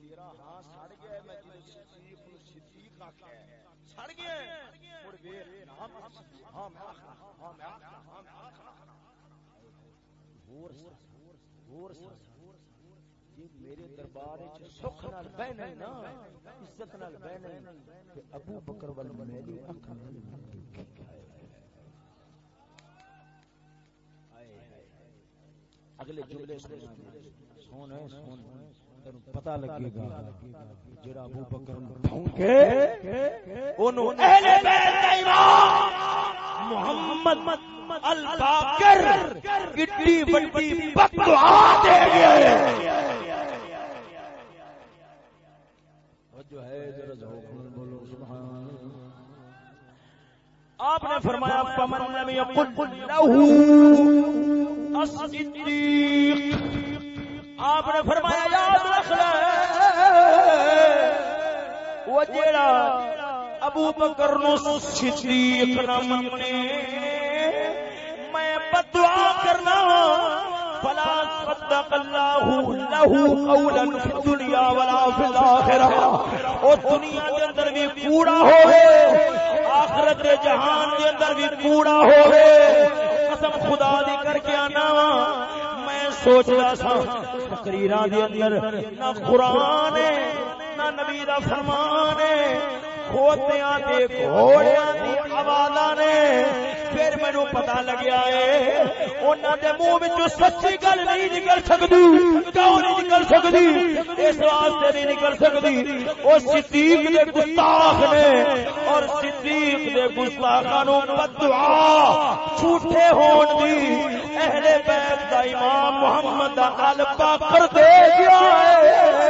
تیرا ہاں سڑ گیا میں صدیق نو صدیق سڑ گیا ہاں میں ہاں میں ہاں میں میرے دربار سکھ نال نا عزت نال ابو بکر ول میری اکھ اگلے جملے تین پتا لگے گا جڑا ابو بکر بھونکے اونوں اہل بیت دا امام محمد الباقر کڈی بددعا دے گیا ہے جو ہے ذرا ذوق بولو سبحان آپ نے فرمایا پمن لم له آپ نے فرمایا، یاد رکھ لے. وہ جیڑا ابو بکر نو صدیق نہ منے میں بدعا کرنا، فلا صدق الله له قولا في الدنيا ولا في الاخره او دنیا دے اندر بھی کوڑا ہوے آخرت دے جہان دے اندر بھی کوڑا ہوے قسم خدا دی کر کے آنا میں سوچ رہا سا تقریراں دے اندر نہ قران ہے، نہ نبی دا فرمان ہے۔ کھوتیاں تے گھوڑیاں دی آوازاں نے، پھر مینوں پتہ لگیا ہے انہاں دے منہ وچوں سچی گل نہیں نکل سکدی، کیوں نہیں نکل سکدی؟ اس واسطے نہیں نکل سکدی۔ او صدیق دے گستاخ نے، اور صدیق دے گستاخاں نو بدعا جھوٹے ہون دی اہل بیت دا امام محمد دا البا کر دے گیا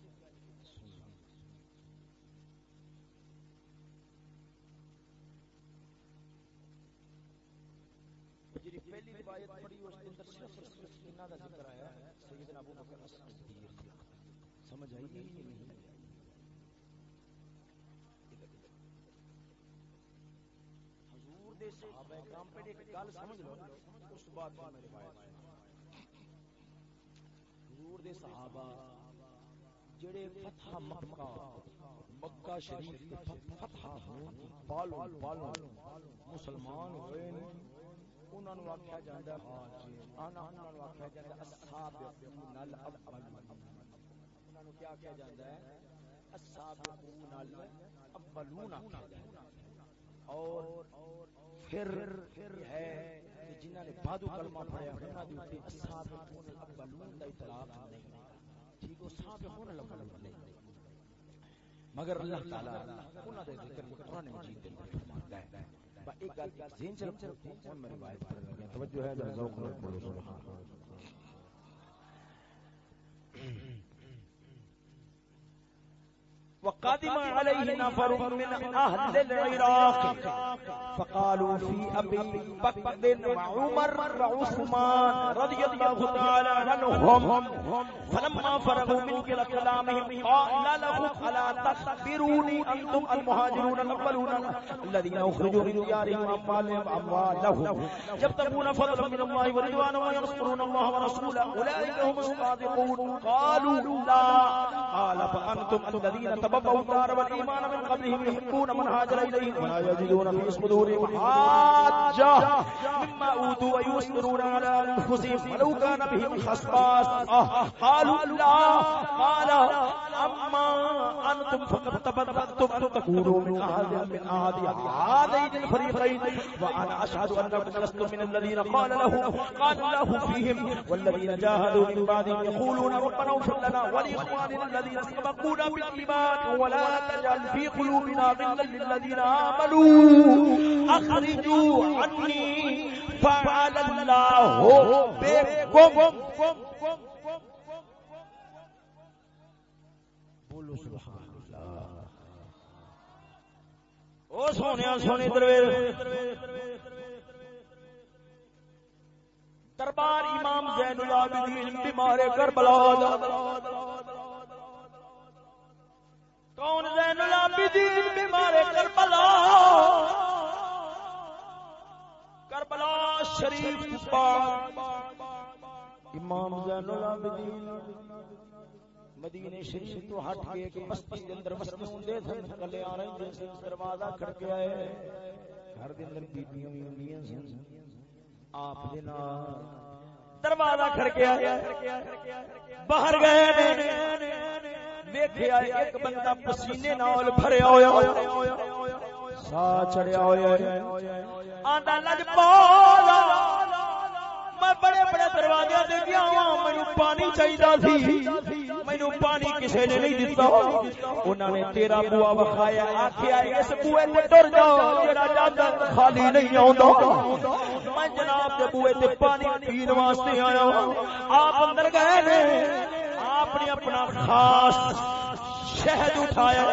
روایت پڑھی، اس کے اندر صرف صرف سکینہ کا ذکر آیا ہے، سیدنا ابو بکر صدیق سمجھ آئی کہ نہیں؟ حضور دے صحابہ کرام پہ ایک گل سمجھ لو، اس بعد میں روایت حضور دے صحابہ جڑے فتح مکہ مکہ شریف فتح ہون بالو بالو مسلمان ہوئے انہاں نو آکھیا جاندا ہے انا انہاں نو آکھیا جاندا السابقون انہاں نو کیا آکھیا جاندا ہے؟ السابقون الاولون اور پھر ہے جنہاں نے بعد کلمہ پڑھیا انہاں دے اوپر السابقون الاولون دا اطلاق نہیں۔ ٹھیک ہے سابقون الاولون نہیں۔ مگر اللہ تعالی انہاں دے ذکر قرآن مجید دے اندر ہے۔ با ایک گل ذہن چ رکھو ہن میں روایت پڑھ رہا ہوں توجہ ہے ذرا ذوق سے پڑھو سبحان اللہ۔ وقادم عليه نفر من أهل العراق. فقالوا في أبي بكر وعمر وعثمان رضي الله تعالى عنهم. فلما فرغوا من كلامهم قال لهم ألا تخبروني أنتم المهاجرون الأولون الذين أخرجوا من ديارهم أموالهم أموالهم يبتغون فضلا من الله ورضوانا وينصرون الله ورسوله. أولئك هم الصادقون. قالوا لا. قال فأنتم الذين تبوا الدار والإيمان من قبلهم يحبون من هاجر إليهم ولا يجدون في صدورهم حاجة مما أوتوا ويسرون على أنفسهم ولو كان بهم خصاص قالوا لا قال أما أنتم فقد تبدأتم أن تكونوا من أهل من أهل هذين الفريقين وأنا أشهد أنكم لستم من الذين قال له قال الله فيهم والذين جاهدوا من بعدهم يقولون ربنا اغفر لنا ولإخواننا الذين سبقونا بالإيمان ولا تجعل في قلوبنا غلا للذين آمنوا. أخرجوا عني فعل الله بكم. بولو سبحان اللہ. او سونے سونے درویش. دربار امام زین العابدین بیمار کربلا. کون زین العابدین بیمار کربلا؟ کربلا شریف پاک۔ امام زین العابدین مدینے شریف تو ہٹ کے ایک بستی دے اندر بستی ہوندے سن، کلے آ رہے تھے دروازہ کھڑکے آئے۔ گھر دے اندر بیبیاں وی ہوندیاں سن۔ آپ دے نال دروازہ کھڑکے آئے۔ باہر گئے۔ ویکھیا ایک بندہ پسینے نال بھریا ہویا سا چڑھیا ہویا آندا لج پالا، میں بڑے بڑے دروازے دے گیا ہوں مینوں پانی چاہیدا سی۔ مینوں پانی کسے نے نہیں دتا۔ انہاں نے تیرا بوا وکھایا، آکھیا اس بوئے تے ٹر جا جڑا جاندا خالی نہیں آوندا۔ میں جناب دے بوئے تے پانی پین واسطے آیا ہوں آپ اندر گئے نے؟ اپنی اپنا خاص شہد اٹھایا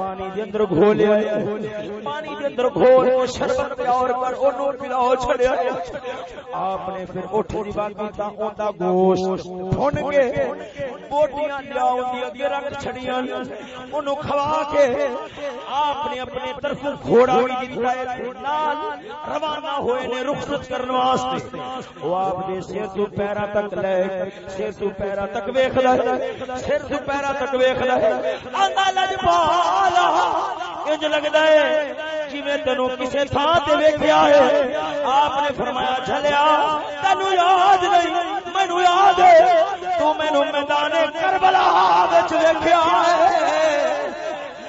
پانی دے اندر گھولیا پانی دے اندر گھول شربت پیار کر، اونوں پلاو چھڑیا آپ نے پھر اٹھ دی اوندا گوشت بھن کے بوٹیاں دی اگے رکھ چھڑیاں۔ اونوں کھوا کے آپ نے اپنے طرف گھوڑا بھی دتا ہے نال روانہ ہوئے نے رخصت کرن واسطے۔ وہ آپ دے سر تو پیرا تک لے، سر تو پیرا تک ویکھدا ہے۔ سر تو پیرا تک ویکھدا ہے۔ آندا انج لگدا ہے جویں تینو کسے تھاں تے ویکھیا ہے، آپ نے فرمایا چلیا تینو یاد نہیں، مینوں یاد ہے، تو مینوں میدان کربلا وچ ویکھیا ہے۔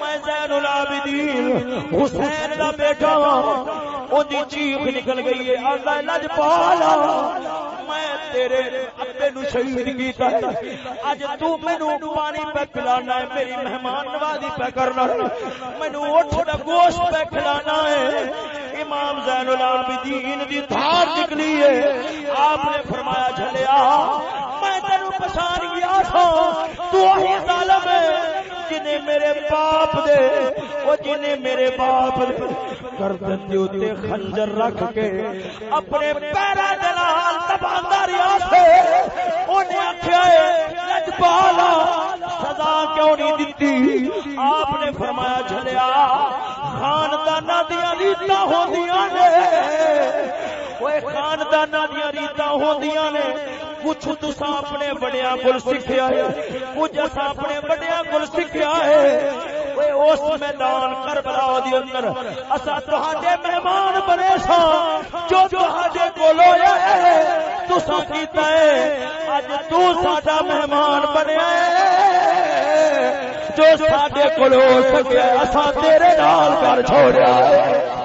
میں زین العابدین حسین دا بیٹا ہاں اودی چیخ نکل گئی ہے، آندا لجپالا میں تیرے ابے نو شہید کیتا ہے۔ اج تو مینوں پانی پہ پلانا ہے، میری مہمان نوازی پہ کرنا ہے۔ مینوں اٹھ دا گوشت پہ کھلانا ہے۔ امام زین العابدین دی دھار نکلی ہے۔ آپ نے فرمایا، جھلیا، میں تینو پہچان گیا تھا تو وہی ظالم ہے۔ جنہیں میرے باپ دے، وہ جنہیں میرے باپ دے۔ گردن دے اوتے خنجر رکھ کے اپنے پیراں دے نال تباندا رہیا سے اونے آکھیا ہے لجپالا سزا کیوں نہیں دتی؟ آپ نے فرمایا، جھلیا، خانداناں دیاں ریتاں ہوندیاں نے۔ خاندان دیا ریتا ہوندیاں نے کچھ تسا اپنے بڑیا کو سیکھا ہے کچھ اصا اپنے بڑیا کو سیکھا ہے اس میدان کربلا دی اندر اسا تہاڈے مہمان بنے سا جو تہاڈے کول ہویا ہے تسا کیتا ہے اج تو ساڈا مہمان بنیا ہے جو ساڈے کول ہو سکیا اسا تیرے نال کر چھوڑیا ہے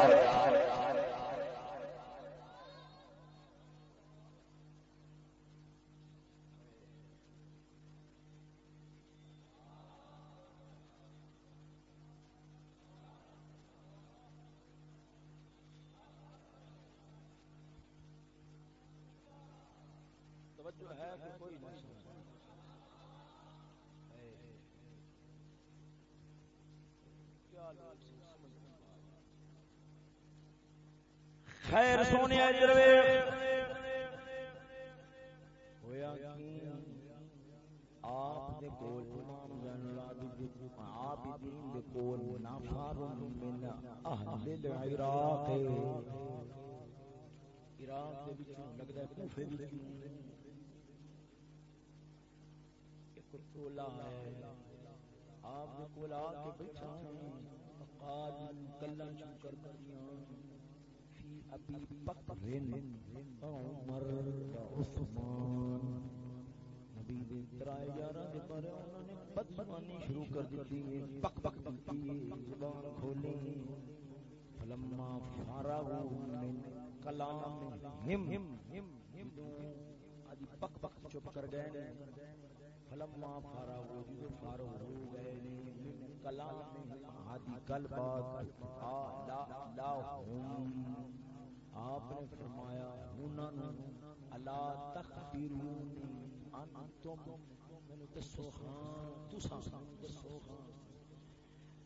خیر سونے جروے آپ دے کول امام زین العابدین عابدین دے کول نافر من اہل العراق عراق دے وچوں لگدا ہے کوفے وچوں۔ ایک ہے آپ کے بیٹھا کر ابی بکر عمر عثمان نبی دے ترائے یاراں دے بارے انہوں نے بدزبانی شروع کر دیتی ہے بک بک زبان کھولی فلما فارغوا من کلام ہم ادی چپ کر گئے فلما فارغوا جو فارغ ہو گئے من کلام ادی گل بات لا لا ہم آپ نے فرمایا انہاں الا تخبرونی انتم۔ من تسوخان ہاں، تسان تسوخان ہاں۔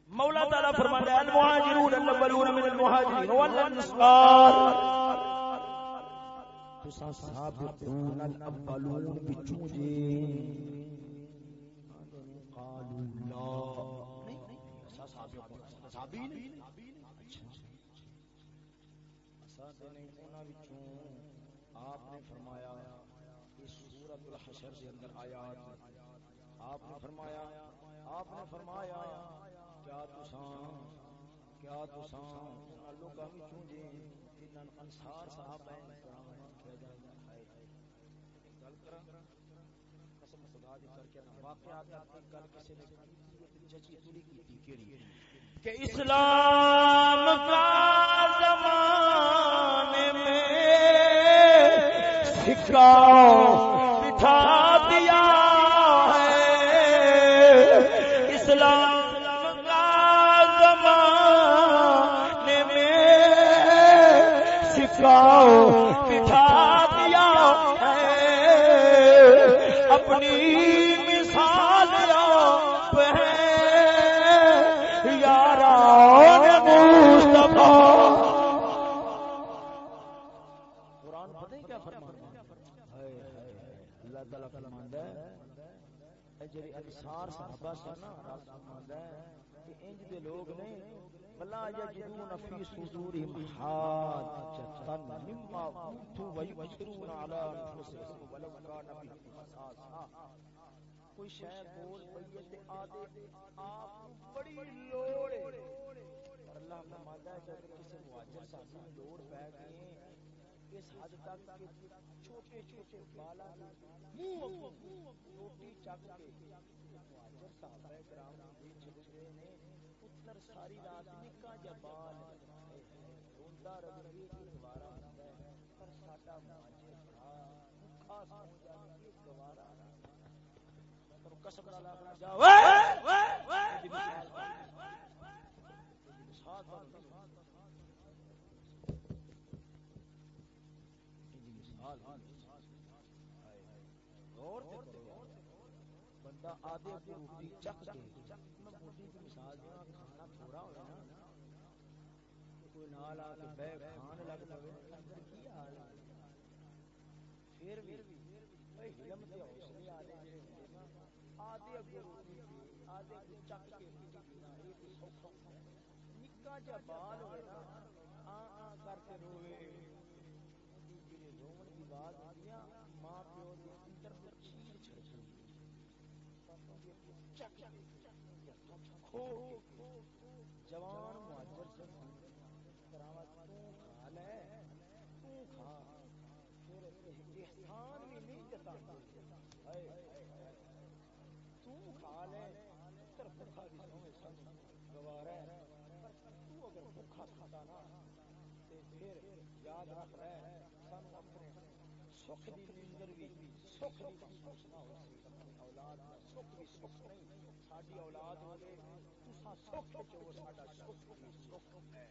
مولا تعالی فرماتا ہے، المہاجرون الاولون من المہاجرین والانصار۔ تسا سابقون الاولون بچوں جی صحابی نہیں اچھا، اچھا۔ آپ نے فرمایا، اس سورت الحشر کے اندر آیات آپ نے فرمایا، آپ نے فرمایا، کیا تسان کیا تسان لوگاں وچوں جے جنہاں انصار صحابہ ہیں کیا جائے گل کراں، قسم خدا دی کر کے واقعات دی گل کسے نے جچی تلی کی کیڑی کہ اسلام کا زمانے میں سکا سنا کہ انج دے لوگ نے بلا یجدون فی حاجتن مما اوتوا علی ولو کان بهم کوئی شے بول پئی تے آدے آپ بڑی لوڑ ہے۔ اور اللہ فرماتا ہے کسی صاحب لوڑ پے گئی اس حد تک کہ چھوٹے چھوٹے بالا منہ کے صحابہ کرام دی چھڑے نے پتر ساری رات نکا جا بال روندا رہے گوارا ہوندا ہے پر ساڈا مہاجر بھرا بھوکا سو جائے گوارا تو قسم اللہ کرنا جا اوئے غور کرو بندہ آدھے کی روٹی چک کے میں موٹی کی مثال دیا کھانا تھوڑا ہونا کوئی نال آ کے بہ کھان لگ پے اندر کی حال ہے؟ پھر بھی بھائی علم تے حوصلے والے جڑے ہوندے نا، آدھے اگے روٹی پی آدھے کو چک کے روٹی پینا یہ کوئی سوکھا نکا جا بال ہوئے نا آ آ کر کے روے بعد دنیا ماں پیو جوان مہاجر سے کراوا تو کھا لے، تو کھا۔ پھر احسان بھی نہیں جتا۔ تو کھا لے۔ پتر بھوکا بھی سوے سن گوارا پر تو اگر بھوکا کھاتا نا، تے پھر یاد رکھ رہے۔ سن اپنے سکھ دی نیندر بھی سکھ دی محسوس نہ ہو اولاد سکھ بھی سکھ نہیں اولاد سکھ ساڈا سکھ بھی سکھ ہے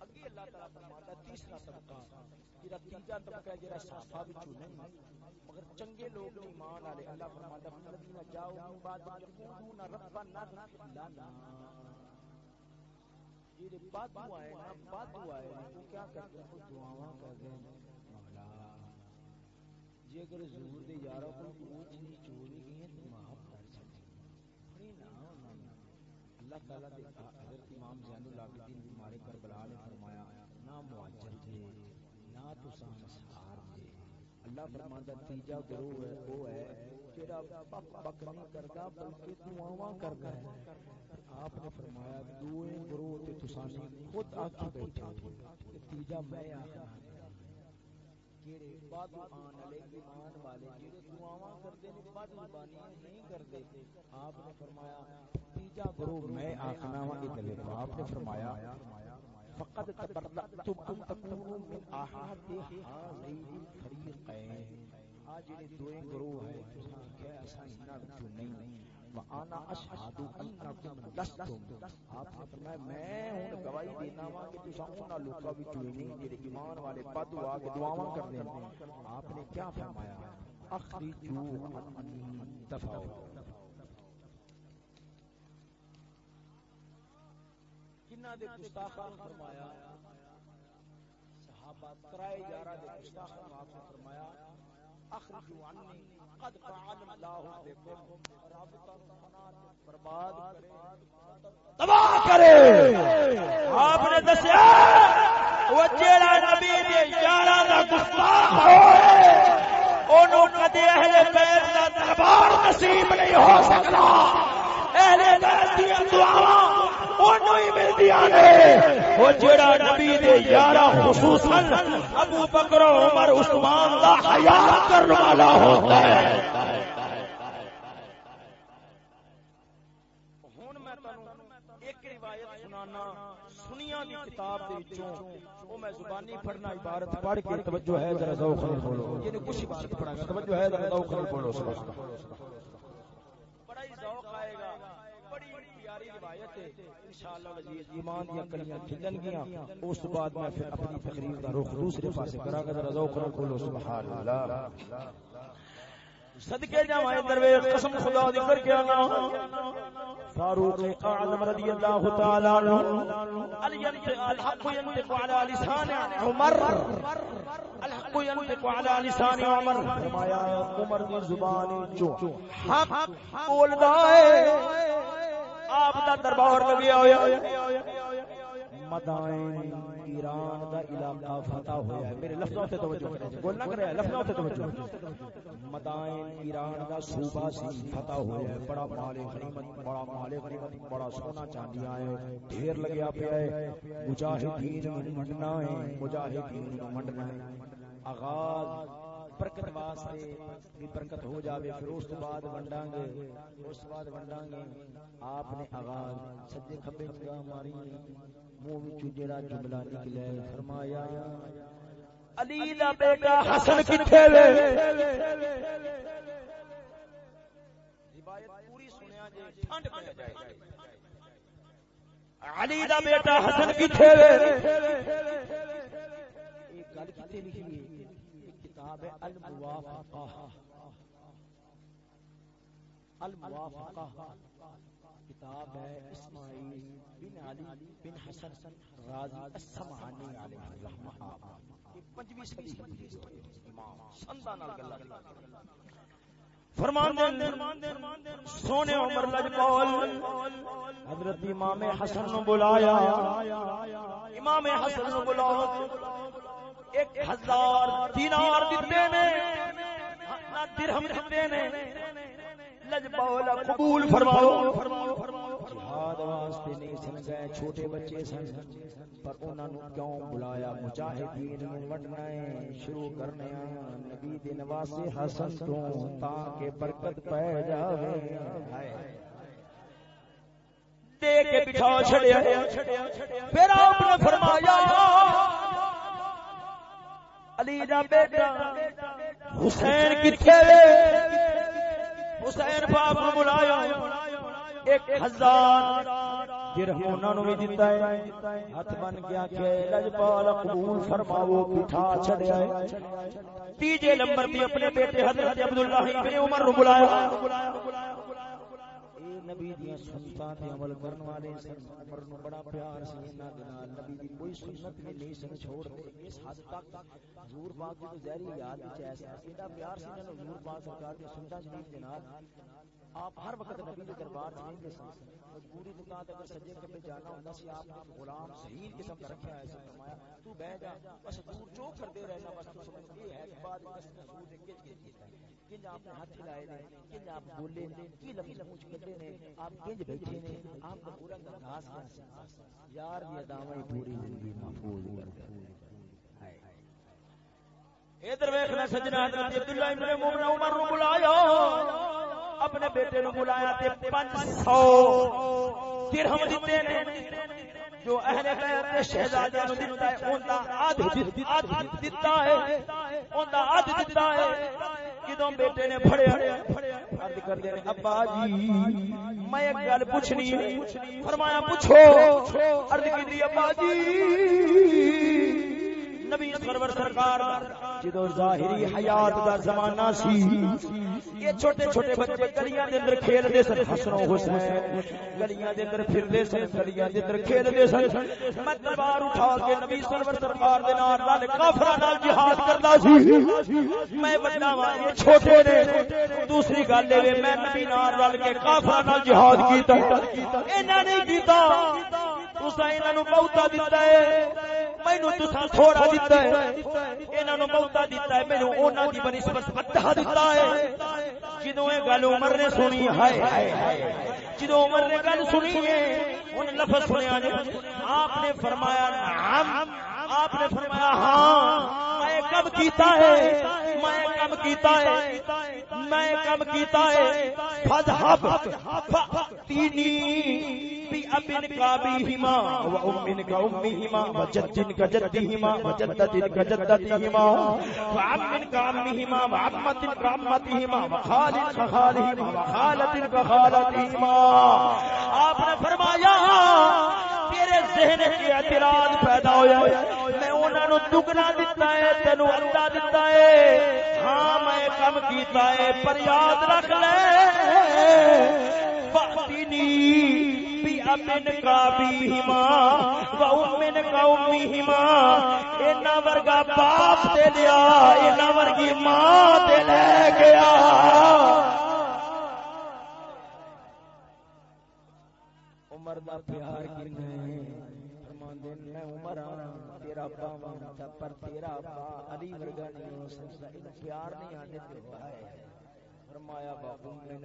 اگے اللہ فرماتا ہے، تیسرا طبقہ تیجا طبقہ ہے نہیں، مگر چنگے لوگ نے ایمان والے۔ اللہ فرماتا ہے الذین جاؤ من بعد یقولون ربنا لنا۔ جڑے بادو آئے نا آئے وہ کیا کرتے ہیں؟ دعاواں ہیں۔ جی اگر ضرور دے یارا کو اونچ نیچ ہو گئی ہے تو معاف کر سکتے بڑی نا اللہ تعالیٰ دے حضرت امام زین العابدین ہمارے کربلا نے فرمایا، نہ مہاجر تھے نہ تو انصار تھے اللہ فرماندا تیجا گروہ ہے، وہ ہے جڑا بک بک نہیں کردا بلکہ دعاواں کردا ہے۔ آپ نے فرمایا دوئے گروہ تے تسانی خود آ کے بیٹھے تیجا میں آخنا جڑے بد آن والے ایمان والے، جڑے دعاواں کردے نے بد زبانی نہیں کردے آپ نے فرمایا، تیجا گروہ میں آخنا وا ادھر آپ نے فرمایا، فقد تبرأتم ان تكونوا من احد هذين الفريقين آج جڑے دوئے گروہ ہے تساں کہ اساں انہاں وچوں نہیں۔ وانا اشهد انکم لستم آپ نے فرمایا میں ہن گواہی دینا وا کہ تساں انہاں لوکاں وچوں نہیں جڑے ایمان والے بد آ کے دعاواں کردے ہیں۔ آپ نے کیا فرمایا؟ اخرجوا عنی دفعوا کنہ دے گستاخان فرمایا؟ صحابہ ترائے جارہ دے گستاخان آپ نے فرمایا اخرجوا عنی قد فعل اللہ بكم رابطہ برباد تباہ کرے. آپ نے دسیا، وہ جیڑا نبی دے یاراں دا گستاخ ہوئے، اونوں کدے اہل بیت دا دربار نصیب نہیں ہو سکتا اہل بیت دی دعاواں اونوں ہی ملدیاں نے. وہ جیڑا نبی دے یاراں خصوصاً ابو بکر عمر عثمان دا حیا کرنے والا ہوتا ہے۔ ہن میں تانوں ایک روایت سنانا، سنیاں دی کتاب دے وچوں او میں زبانی پڑھنا عبارت پڑھ کے توجہ ہے، ذرا ذوق سے بولو۔ یعنی کچھ عبارت پڑھا توجہ ہے، ذرا ذوق سے بولو، سبحان اللہ بڑا ہی ذوق آئے گا بڑی پیاری روایت ہے انشاءاللہ عزیز ایمان دی کلیاں کھلن گیاں، اس تو بعد میں پھر اپنی تقریر دا رخ دوسرے پاسے کراں گا ذرا ذوق سے بولو سبحان اللہ صدقے جاوائے درویش، قسم خدا دی کر کے آنا۔ فاروق اعظم رضی اللہ تعالی عنہ الحق ينطق على لسان عمر۔ الحق ينطق على لسان عمر۔ فرمایا، عمر دی زبان چوں حق بولدا ہے۔ آپ دا دربار لگیا ہویا مدائن ایران دا علاقہ فتح ہوا ہے۔ میرے لفظوں سے توجہ کریں جی۔ گول نہ کرے لفظوں سے توجہ۔ مدائن ایران دا صوبہ سی فتح ہوا ہے۔ بڑا مال غنیمت، بڑا مال غنیمت، بڑا سونا چاندی آئے ڈھیر لگیا پیا ہے۔ مجاہدین منڈنا ہے، مجاہدین منڈنا ہے۔ آغاز برکت واسطے بھی برکت ہو جاوے، پھر اس تو بعد ونڈاں گے اس تو بعد ونڈاں گے آپ نے آغاز سجے کھبے نگاہ ماری، منہ وچوں جڑا جملہ نکلے، فرمایا، علی دا بیٹا حسن کتھے وے؟ روایت پوری سنیا جے ٹھنڈ پہ جائے۔ علی دا بیٹا حسن کتھے وے؟ ایک گل کتے لکھی کتاب ہے الموافقہ الموافقہ کتاب ہے اسماعیل بن علی بن حسن راضی السمعانی علیہ الرحمہ یہ پنجویں صدی کی امام سندا اللہ گلا سونے عمر لجپال، حضرت امام حسن نو بلایا، امام حسن نو بلایا، ایک ہزار دینار دیتے نے نہ درہم دیتے نے قبول فرماؤ۔ جہاد واسطے نہیں سن گئے چھوٹے بچے سن پر انہاں نو کیوں بلایا؟ مجاہدین نو وڈنا ہے شروع کرنے نبی دے نواسے حسن تو تاکہ برکت پے جاوے۔ ہائے۔ دے کے بٹھا چھڑیا پھر آپ نے فرمایا علی دا بیٹا حسین کتھے حسین باپ کو بلایا۔ ایک ہزار درہم انہاں نو بھی دتا ہے۔ ہاتھ بن گیا کہ لجپال قبول فرماو بٹھا چھڑیا ہے۔ تیجے نمبر پہ اپنے بیٹے حضرت عبداللہ ابن عمر نو بلایا۔ نبی دیا سنتاں تے عمل کرن والے سن، عمر نو بڑا پیار سی انہاں دے نال۔ نبی دی کوئی سنت نے نہیں سن چھوڑ دے۔ اس حد تک حضور پاک دی ظاہری یاد وچ ایسا ایڈا پیار سی انہاں حضور پاک سرکار دی سنتاں شریف دے نال۔ آپ ہر وقت نبی کے دربار میں نہیں سن۔ مجبوری تو تا اگر سجے کبے جانا ہوندا سی، آپ نے غلام صحیح قسم کا رکھیا ہے، فرمایا، تو بیٹھ جا، بس دور چوک کردے رہنا، بس تو سمجھ یہ ہے بعد میں رسول نے کچھ کیتا ہے۔ کنج آپ نے ہاتھ لائے نے کنج آپ بولے نے، کی لفظ پوچھ کڈے نے، آپ کنج بیٹھے نے، آپ کا پورا انداز یار دی اداواں پوری زندگی محفوظ کر دے ادھر ویکھنا سجنا حضرت عبداللہ ابن مومن عمر نو بلایا۔ اپنے بیٹے نو بلایا تے 500 درہم دتے نے۔ جو اہل بیت دے شہزادے نو دتا ہے اوندا ادھ ادھ دتا ہے اوندا ادھ دتا ہے جدوں بیٹے نے پھڑیا؟ عرض کر دے ابا جی میں ایک گل پوچھنی فرمایا پوچھو۔ عرض کیتی ابا جی۔ نبی سرور سرکار جدو ظاہری حیات دا زمانہ سی یہ چھوٹے چھوٹے بچے گلیاں دے اندر کھیل دے سن حسن و حسین گلیاں دے اندر پھر دے سن گلیاں دے اندر کھیل دے سن۔ میں تلوار اٹھا کے نبی سرور سرکار دے نال نال کافراں نال جہاد کردا سی۔ میں بڑا وا یہ چھوٹے نے۔ دوسری گل اے میں نبی نال رل کے کافراں نال جہاد کیتا۔ انہاں نے کیتا تساں انہاں نو بہتا دتا ہے مینوں تساں تھوڑا دتا ہے انہاں نو بہتا دتا ہے مینوں انہاں دی بنسبت دتا ہے جدوں اے گل عمر نے سنی ہائے ہائے جدوں عمر نے گل سنی ہے ان لفظ سنیا نے آپ نے فرمایا نعم آپ نے فرمایا ہاں میں کب کیتا ہے میں کب کیتا ہے میں کب کیتا ہے فذهب فاتنی بأبن كابيهما وأم كأمهما وجد كجدهما وجدة كجدتهما وعم كعمهما وعمة كعمتهما وخال كخالهما وخالة كخالتهما آپ نے فرمایا تیرے ذہن کی اعتراض پیدا ہویا میں انہاں نو دگنا دتا ہے تینو ادا دتا ہے۔ ہاں میں کم کیتا ہے، پر یاد رکھ لے۔ فاتنی بی امن کا بیہما و امن کا امیہما اینا ورگا باپ تے لیا، اینا ورگی ماں تے لے گیا۔ عمر دا پیار کنا ہے؟ فرماندے، میں عمر ہاں تیرا پر تیرا علی ورگا نہیں ہو سکتا ان پیار نہیں آنے تے ہوا ہے فرمایا با امن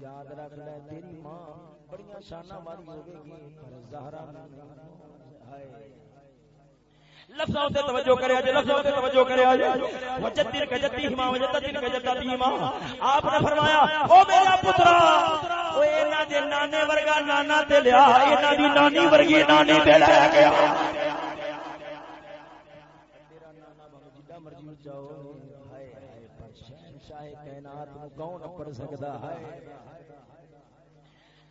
یاد رکھ لے، تیری ماں بڑیاں شاناں والی ہوے گی پر زہرا ہائے لفظوں تے توجہ کریا جے لفظوں تے توجہ کریا جے وجدتر کجتی ہما وجدتر کجتی ہما آپ نے فرمایا، او میرا پترا، او انہاں دے نانے ورگا نانا تے لیا انہاں دی نانی ورگی نانی تے لے گیا۔ تیرا نانا بھاوے جڈا مرضی جاؤ ہائے ہائے، پر شہنشاہ کائنات نو کون اپر سکدا ہے؟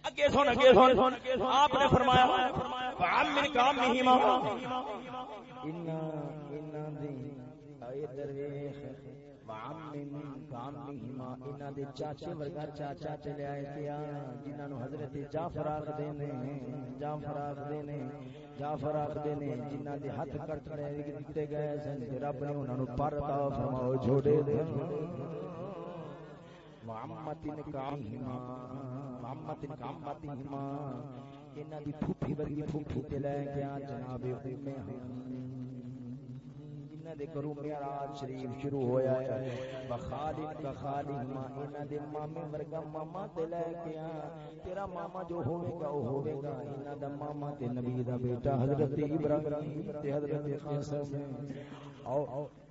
اگے سن اگے سن۔ آپ نے فرمایا کام ان ان دی اے درویش۔ کام دے چاچے ورگا چاچا چلے آئے کیا جنہاں نو حضرت جعفر آکھ دے نے، جعفر آکھ دے نے، جعفر آکھ دے نے، جنہاں دے ہاتھ کٹ دتے گئے سن رب نے انہاں نو پر عطا فرماؤ جھوڑے دے۔ محمد کامہما محمد کامتہما انہاں دی پھوپھی ورگی پھوپھی تے لے جناب ام انہاں دے گھروں معراج شریف شروع ہویا ہے۔ کا انہاں دے مامے ورگا ماما تے لے گیا تیرا ماما جو ہوے گا او ہوے گا انہاں دا ماما تے نبی دا بیٹا حضرت ابراہیم تے حضرت قاسم او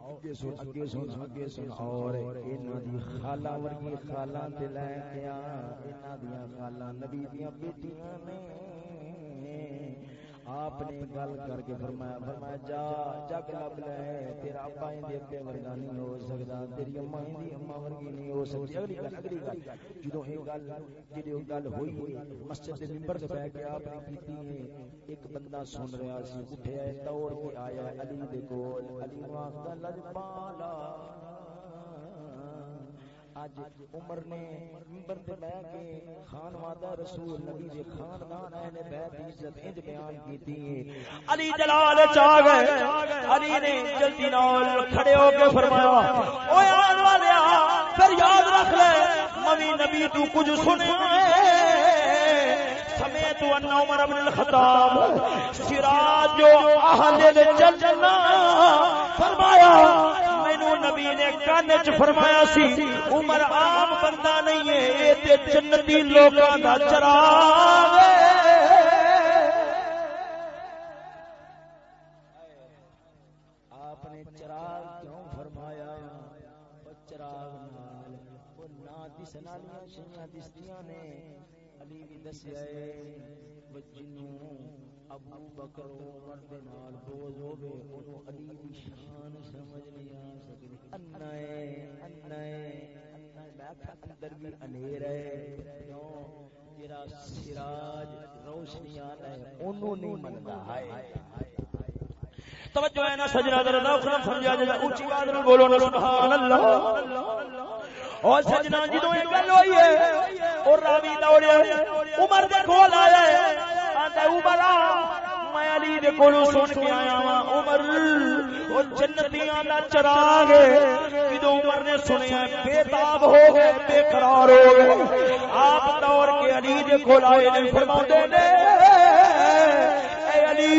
اگے سن اگے سن اگے سن اور انہاں دی خالہ ورگی خالہ تے لے انہاں نبی دیا بیٹیاں نے آپ نے گل کر کے فرمایا فرمایا، جا، جگ لب لے تیرا ابا دے تے ورگا نہیں ہو سکدا، تیری اما دی اما ورگی نہیں ہو سکدی، اگلی گل اگلی گل، جدوں اے گل جدی گل ہوئی، مسجد دے منبر تے بیٹھ کے آپ نے کیتی ہے، ایک بندہ سن رہا سی، اٹھیا ہے، دوڑ کے آیا، علی دے کول، علی نو آکھدا، لجپالا اج عمر نے منبر تے بیٹھ کے خان وعدہ رسول نبی دے خاندان اہل بیت دی عزت انج بیان کیتی ہے۔ علی جلال چا گئے۔ علی نے جلدی نال کھڑے ہو کے فرمایا اوے آن والیا پھر یاد رکھ لے موی نبی تو کچھ سنیا سمیت ان عمر بن الخطاب، سراج جو اہل الجنہ فرمایا نبی نے کان وچ فرمایا سی؟ عمر عام بندہ نہیں ہے، اے تے جنتی لوکاں دا چراغ آپ نے چراغ کیوں فرمایا؟ او چراغ نال او نا شیاں دستیاں نے۔ علی بھی دسیا ہے، وہ ابو بکر عمر دے نال بوز ہوے اونوں علی دی شان سمجھ نہیں آ سکدی۔ انا ہے انا ہے انا بیٹھا اندر بھی انیر ہے۔ کیوں؟ جڑا سراج روشنی آتا ہے اونوں نہیں مندا۔ ہے توجہ ہے نا سجنا در نوکر سمجھا جائے۔ اونچی آواز نال بولو نا سبحان اللہ او سجنا جدوں یہ گل ہوئی ہے، اور راوی دوڑیا عمر دے کول آیا ہے۔ آندا عمر میں علی دے کولوں سن کے آیا وا عمر او جنتیاں دا چراغ جدوں عمر نے سنیا، بے تاب ہو گئے، بے قرار ہو گئے۔ آپ دوڑ کے علی دے کول آئے نے فرماتے نے، اے علی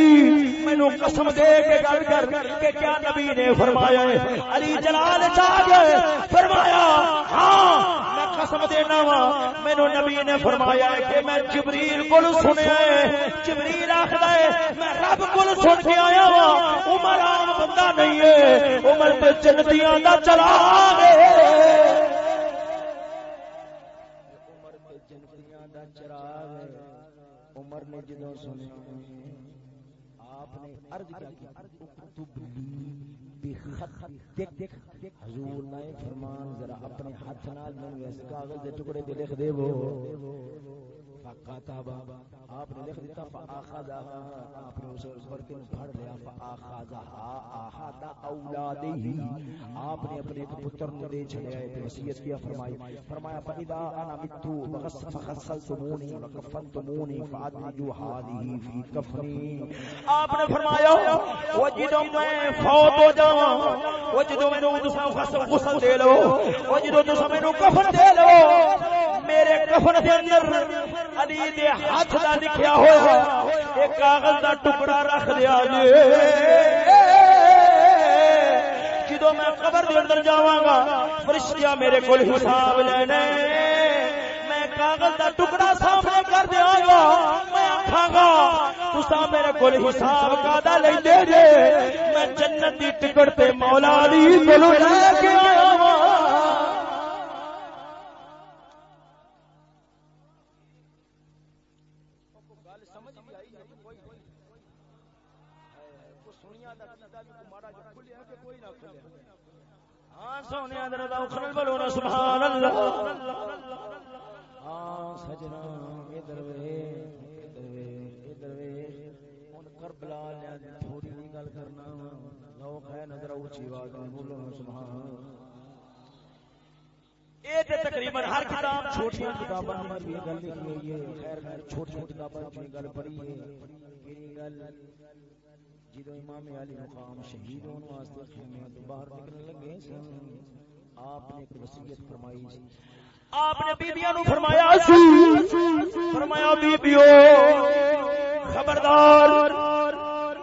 مینو قسم دے کے گل کر کہ کیا نبی نے فرمایا ہے؟ علی جلال چاہ گئے، فرمایا ہاں قسم دینا وا مینو نبی نے فرمایا ہے کہ میں جبریل کو سنیا ہے۔ جبریل آخر ہے، میں رب کو سن کے آیا وا عمر عام بندہ نہیں ہے۔ عمر تے جنتیاں دا چلا عمر تے جنتیاں دا چراغ ہے عمر نے جدوں سنیا، آپ نے عرض کیا کہ اکتب لی بخط دیکھ۔ حضور نے فرمان، ذرا اپنے ہاتھ نال میں اس کاغذ دے ٹکڑے تے لکھ دے وہ۔ فقاتابا آپ نے لکھ دیتا فآخذہا آپ نے اسے اس ورقے میں پڑھ لیا فآخذہا آہدا اولادہی آپ نے اپنے ایک پتر نے دے چھڑے آئے پہ وسیعت کیا، فرمائی، فرمایا، فَإِذَا أَنَا مِتُّ فَخَسَّلْتُمُونِي وَكَفَّنْتُمُونِي فَأَدْرِجُوا هَذِهِ فِي كَفْنِي۔ آپ نے فرمایا وہ جدوں میں فوت ہو جاواں وہ جدوں مینوں تساں غسل دے لو وہ جدوں تساں مینوں کفن دے لو۔ میرے کفن دے اندر علی دے ہاتھ دا لکھیا ایک کاغذ دا ٹکڑا رکھ دیا جی جدوں میں قبر دے اندر جاواں گا فرشتیاں میرے کول حساب لینے۔ میں کاغذ دا ٹکڑا سامنے کر دیا گا میں آکھاں گا تساں میرے کول حساب کا لیندے جے؟ میں جنت دی ٹکٹ تے مولا علی کولوں لے کے آیا۔ سونے اندر دا بولو ہاں، نا، سبحان اللہ۔ ہاں سجنا، ادھر وے ادھر وے ادھر وے۔ ہن کربلا لیا تھوڑی جی گل کرنا لوگ ہے نظر اونچی آواز میں بولو نا، سبحان اے تے تقریباً ہر کتاب چھوٹی کتاباں میں بھی گل لکھی ہوئی ہے۔ خیر خیر چھوٹی کتاباں میں گل پڑھی ہے۔ گل؟ جدو امام علی مقام شہید ہونے واسطے خیمے تو باہر نکلنے لگے سن۔ آپ نے ایک وصیت فرمائی سی آپ نے بیبیاں نو فرمایا سی۔ فرمایا بیبیو، خبردار،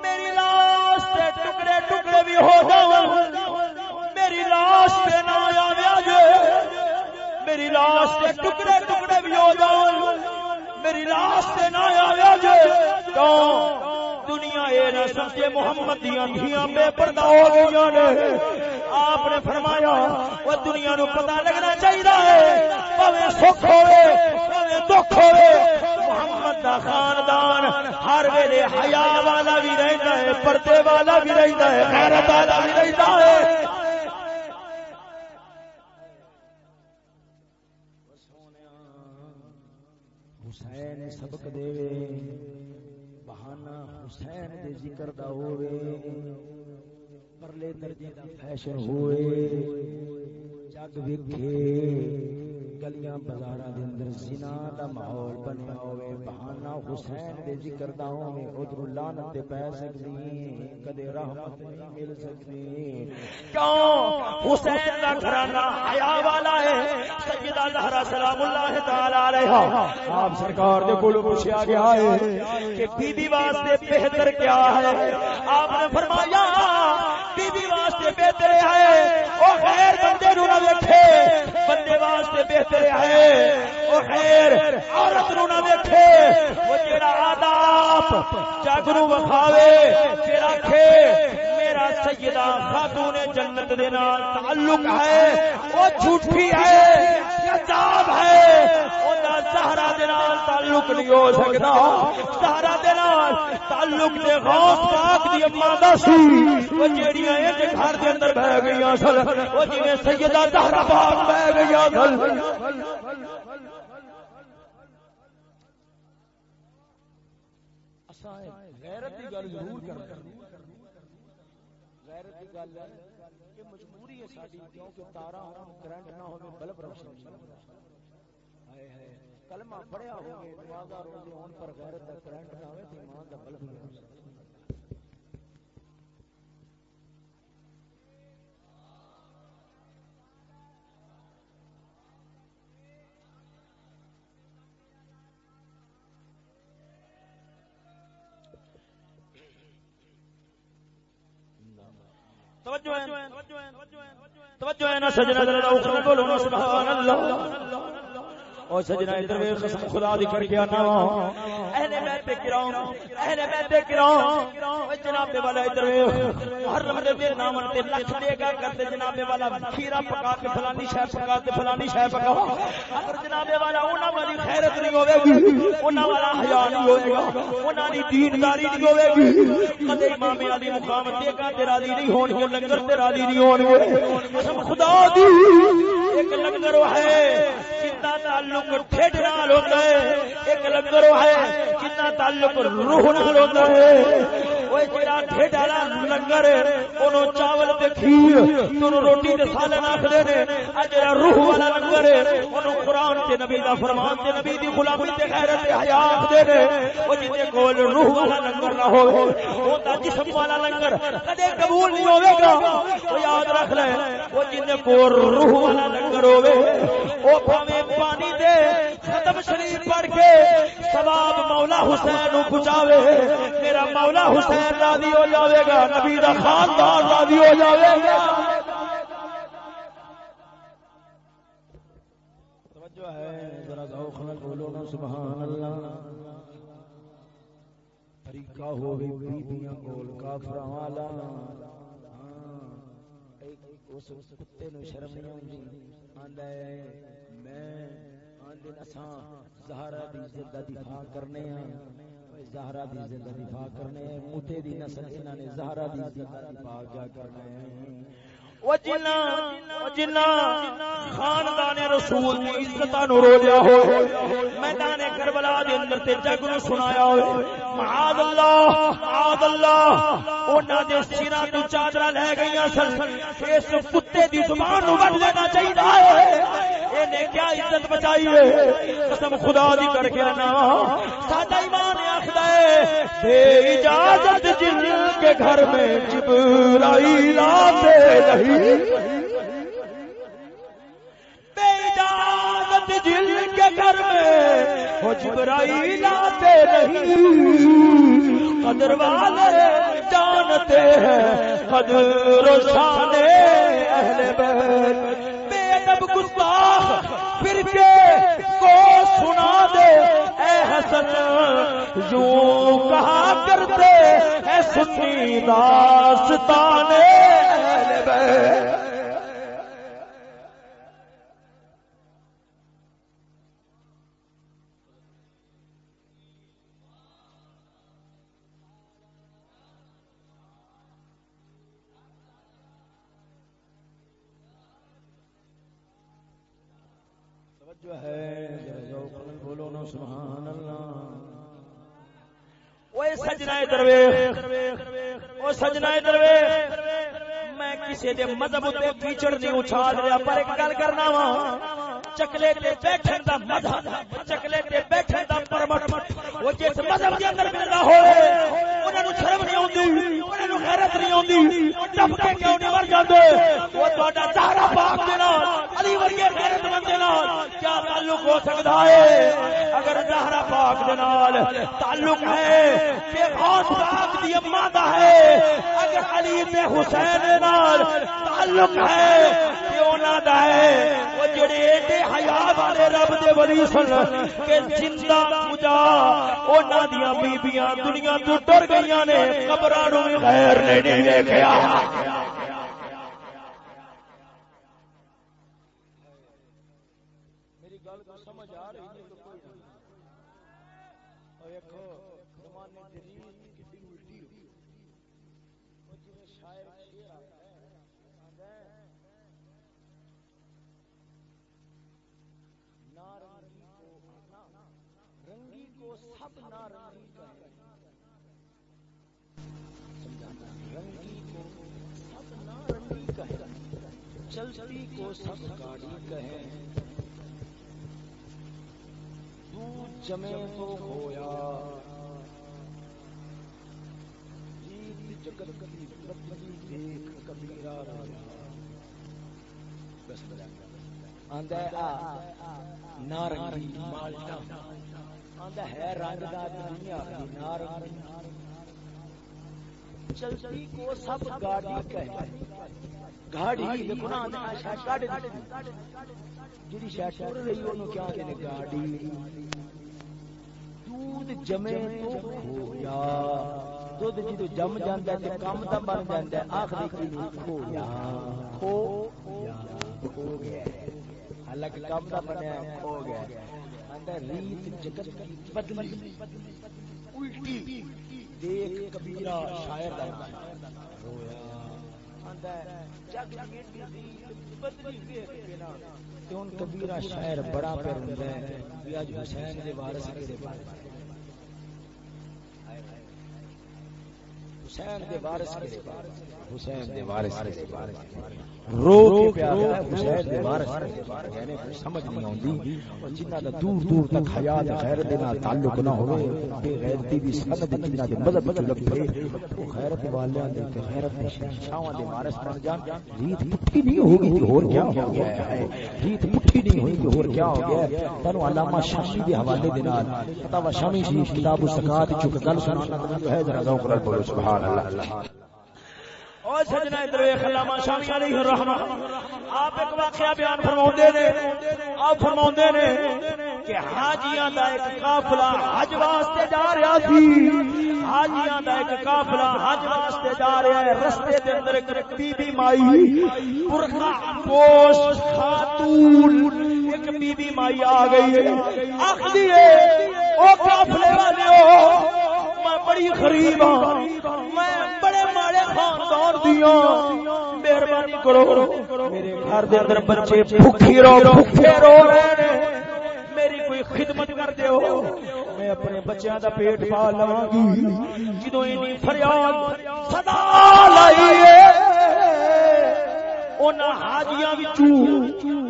میری لاش تے ٹکڑے ٹکڑے بھی ہو جاون۔ میری لاش تے نہ آویا جے۔ میری لاش تے ٹکڑے ٹکڑے بھی ہو جاون۔ میری لاش تے نہ آویا جے۔ کیوں؟ دنیا اے نہ سمجھے محمد دیاں دھیاں بے پردہ ہو گئیاں نے۔ آپ نے فرمایا، وہ دنیا نو پتہ لگنا چاہیے پویں سکھ ہوے پویں دکھ ہوے محمد دا خاندان ہر ویلے حیا والا بھی رہندا ہے، پردے والا بھی رہندا ہے، غیرت والا بھی رہندا ہے۔ حسین سبق دے۔ زمانہ حسین دے ذکر دا ہوئے پرلے درجے دا فیشن ہوئے۔ جگ وکھے گلیاں بازاراں دے اندر زنا دا ماحول بنیا ہوئے بہانا حسین دے ذکر دا ہوئے ادھر لعنت تے پے سکدی کدے رحمت نہیں مل سکدی کیوں حسین دا گھرانہ حیا والا ہے سیدہ زہرا سلام اللہ تعالی علیہا آپ سرکار دے کولوں پوچھا گیا ہے کہ بی بی واسطے بہتر کیا ہے آپ نے فرمایا بی بی واسطے بہتر ہے۔ او خیر بندے نو نہ ویکھے۔ بندے واسطے بہتر ہے۔ او خیر عورت نو نہ ویکھے۔ وہ جڑا آداب جگ نو وکھاوے پھر آکھے، میرا سیدہ خاتون جنت دے نال تعلق ہے وہ جھوٹی ہے کذاب ہے اوندا زہرا دے نال تعلق نہیں ہو سکدا زہرا دے نال تعلق تے غوث پاک دی اما دا سی وہ جیڑیاں اے تے گھر دے اندر بہ گئیاں سن، وہ جویں سیدہ زہرا پاک بہ گئیاں سن۔ اساں غیرت کی گل ضرور کرتے غیرت کی گل ہے کہ مجبوری ہے ساری کیونکہ تارا ہون کرنٹ نہ ہوے بلب روشن ہائے ہائے۔ کلمہ پڑھیا ہوے نمازاں روزے ہون پر غیرت دا کرنٹ نہ ہوے ایمان دا بلب نہیں روشن توجہ ہے توجہ ہے توجہ ہے نا سجنا ذرا اخر بولو نا سبحان اللہ او سجنا ادھر وے قسم خدا دی کر کے انا اہل بیت کرام اہل بیت کرام او جناب والا ادھر وے محرم دے دے نام تے لکھ دے گا کرتے جناب والا کھیرا پکا کے فلانی شے پکا تے فلانی شے پکا۔ اگر جناب والا انہاں والی خیرت نہیں ہوے گی، انہاں والا حیا نہیں ہوے گا، انہاں دی دینداری نہیں ہوے گی۔ کدے امام علی مقام دے گا تے راضی نہیں ہون گے، لنگر تے راضی نہیں ہون گے۔ قسم خدا دی، ایک لنگر ہے۔ جنہ تعلق ٹھڈ نال ہوتا ہے، ایک لنگر ہے کتنا تعلق روح نال ہوتا ہے۔ وہ جڑا ٹھڈ والا لنگر اونوں چاول تے کھیر تونوں روٹی تے سالن آکھدے نے اا جڑا روح والا لنگر اونوں قران تے نبی دا فرمان تے نبی دی غلامی تے غیرت تے حیا آکھدے نے او جے کول روح والا لنگر نہ ہوے او دا جسم والا لنگر کدے قبول نہیں ہوے گا او یاد رکھ لے او جے کول روح والا لنگر ہوے او بھاویں پانی دے ختم شریف پڑھ کے ثواب مولا حسین نو پہنچاوے میرا مولا حسین حسین راضی ہو جاوے گا، نبی دا خاندان راضی ہو جاوے گا۔ توجہ ہے، ذرا ذوق نال بولو نا، سبحان اللہ۔ طریقہ ہوے بیبییاں کول، کافراں والا۔ ہاں اس کتے نو شرم نہیں آندی۔ آندا ہے، میں آندے اساں زہرا دی عزت دا دفاع کرنے ہیں زہرا دی عزت دفاع کرنے ہیں موتے دی نسل انہاں نے زہرا دی عزت دفاع کیا کرنا ہے وہ جنا وہ خاندان رسول دی عزتاں نو روجا ہو میدان کربلا دے اندر تے جگ نو سنایا ہو معاذ اللہ معاذ اللہ، انہاں دے سراں تو چادر لے گئیاں سن۔ اس کتے دی زبان نو وڈ لینا چاہیے ہے۔ نے کیا عزت بچائی ہے قسم خدا دی کر کے رہنا۔ ساڈا ایمان بے اجازت جن کے گھر میں جبرائیل آتے نہیں بے اجازت جن کے گھر میں وہ جبرائیل آتے نہیں قدر والے جانتے ہیں، قدر و اہل بیت۔ بے ادب گستاخ، پھر کے کو سنا دے۔ حسن یوں کہا کرتے اے سنی داستان اہل بیت۔ درویش وہ سجنا درویش میں کسی دے مذہب تے کیچڑ نہیں اچھال رہا، پر ایک گل کرنا وا۔ چکلے تے بیٹھن دا مذہب، چکلے تے بیٹھن دا پرمٹ۔ وہ جس مذہب دے اندر ملدا ہوئے، انہاں نو شرم نہیں اوندی انہاں نو غیرت نہیں اوندی ٹپ کے کیوں نہیں مر جاندے، وہ تہاڈا زہرا پاک دے نال۔ علی ورگے غیرت مند نال کیا تعلق ہو سکدا ہے؟ اگر زہرا پاک دے نال تعلق ہے کہ غوث پاک دی اما دا ہے، اگر علی تے حسین دے نال تعلق ہے کہ انہاں دا ہے، وہ جڑے ایڈے حیا والے رب دے ولی سن کہ زندہ مجا انہاں دیاں بیبییاں دنیا تو ڈر گئیاں نے قبراں نو غیر نے نہیں دیکھیا۔ رنگی کو سب نارنگی کہے۔ سمجھانا رنگی کو سب نارنگی کہے۔ چلتی کو سب گاڑی کہے۔ دودھ جمے تو ہویا۔ ریت جگت کبھی بدلی دیکھ کبیرا رویا بس بجا آندا آ، نارنگی، مالٹا۔ آندا ہے رنگ دا دنیا چلتی کو سب گاڑی کہے گاڑی دیکھو نا آندا کڈ جڑی ٹر رہی اونوں کیا کہنے گاڑی۔ دودھ جمے تو کھویا دودھ جدو جم جاندا ہے تے کم دا بن جاندا ہے، آخری کی کھویا کھو کھو گیا حالانکہ کم دا بنیا کھو گیا آندا ریت جگت کی بدلی۔ الٹی دیکھ کبیرہ شاعر دا رویا جگ کی بدلی دیکھ تے کبیرہ شاعر بڑا پہ روندا ہے۔ اج حسین دے وارث حسین دے وارث حسین دے وارث رو کے پیارا حسین دے وارث یعنی سمجھ نہیں آوندی اور جنہ دا دور دور تک حیا تے غیرت دے نال تعلق نہ ہوے بے غیرتی دی سند جنہ دے مذہب وچ لگے او غیرت والیاں دے تے غیرت دے شہنشاہاں دے وارث بن جان۔ ریت پٹھی نہیں ہوگی تے ہور کیا ہو گیا ہے؟ ریت پٹھی نہیں ہوئی تے ہور کیا ہو گیا ہے؟ تانوں علامہ شامی دے حوالے دے نال فتاوا شامی شریف کتاب الزکات چ گل سنانا ہے ذرا ذوق نال بولو سبحان اللہ۔ اور سجنا ادھر ویکھ علامہ شامی علیہ الرحمہ آپ ایک واقعہ بیان فرماوندے نے، آپ فرماوندے نے کہ حاجیاں دا ایک قافلہ حج واسطے جا رہا سی۔ حاجیاں دا ایک قافلہ حج واسطے جا رہا ہے۔ رستے دے اندر ایک بی بی مائی پوش، خاتون، ایک بی بی مائی آ گئی ہے۔ ہے، او قافلے بڑی غریب ہاں۔ میں بڑے ماڑے خاندان دیا ہاں۔ مہربانی کرو۔ میرے گھر دے اندر بچے بھوکھی رو بھوکے رو رہے ہیں۔ میری کوئی خدمت کر دیو میں اپنے بچیاں دا پیٹ پال لواں گی۔ جدوں اینی فریاد صدا لائی ہے انہاں حاجیاں وچوں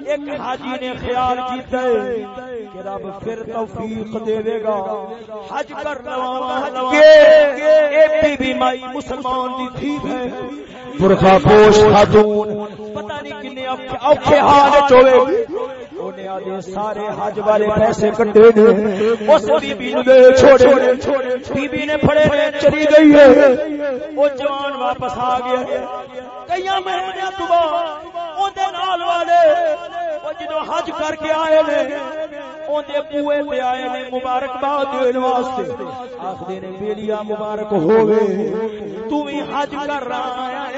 ایک حاجی نے خیال کیتا ہے۔ کہ رب پھر توفیق دے گا۔ حج کر لواں گے اے بی بی مائی مسلمان دی تھی ہے۔ برخا پوش خاتون۔ پتہ نہیں کنے اوکھے حال وچ ہوے اونے دنیا دے سارے حج والے پیسے کٹے نے اس بی بی نو دے چھوڑے۔ بی بی نے پھڑے نے چلی گئی ہے۔ او جوان واپس آ گیا۔ کئی مہینے تو بعد اون دے نال والے۔ او جدو حج کر کے آئے نے اوندے بوئے تے آئے نے مبارکباد دین واسطے۔ آکھدے نے بیلیا مبارک ہووے، تو بھی حج کر رہا ہے۔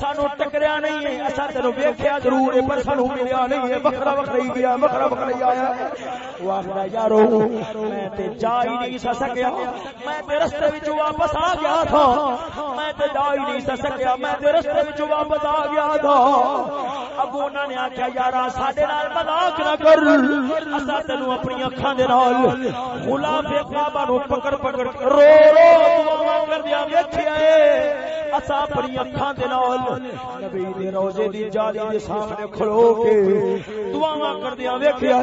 سانو ٹکریا نہیں ہے اسا تینو ویکھیا ضرور ہے، پر سانو ملیا نہیں ہے۔ بکرا بکرا ہی گیا بکرا بکرا ہی آیا۔ وہ آخدا، یارو، میں تے جا ہی نہیں سا سکیا۔ میں تے رستے وچ واپس آ گیا تھا۔ میں تے جا ہی نہیں سا سکیا۔ میں تے رستے وچ واپس آ گیا تھا۔ ابو انہاں نے آکھیا، یارا، ساڈے نال مذاق نہ کر۔ اسا تینو اپنی اکھاں دے نال غلام کعبہ نو پکڑ پکڑ رو رو دعا کردیا ویکھیا اے اسا اپنی اکھاں دے نال نبی دے روزے دی جالی دے سامنے کھلو کے دعاواں کردیا ویکھیا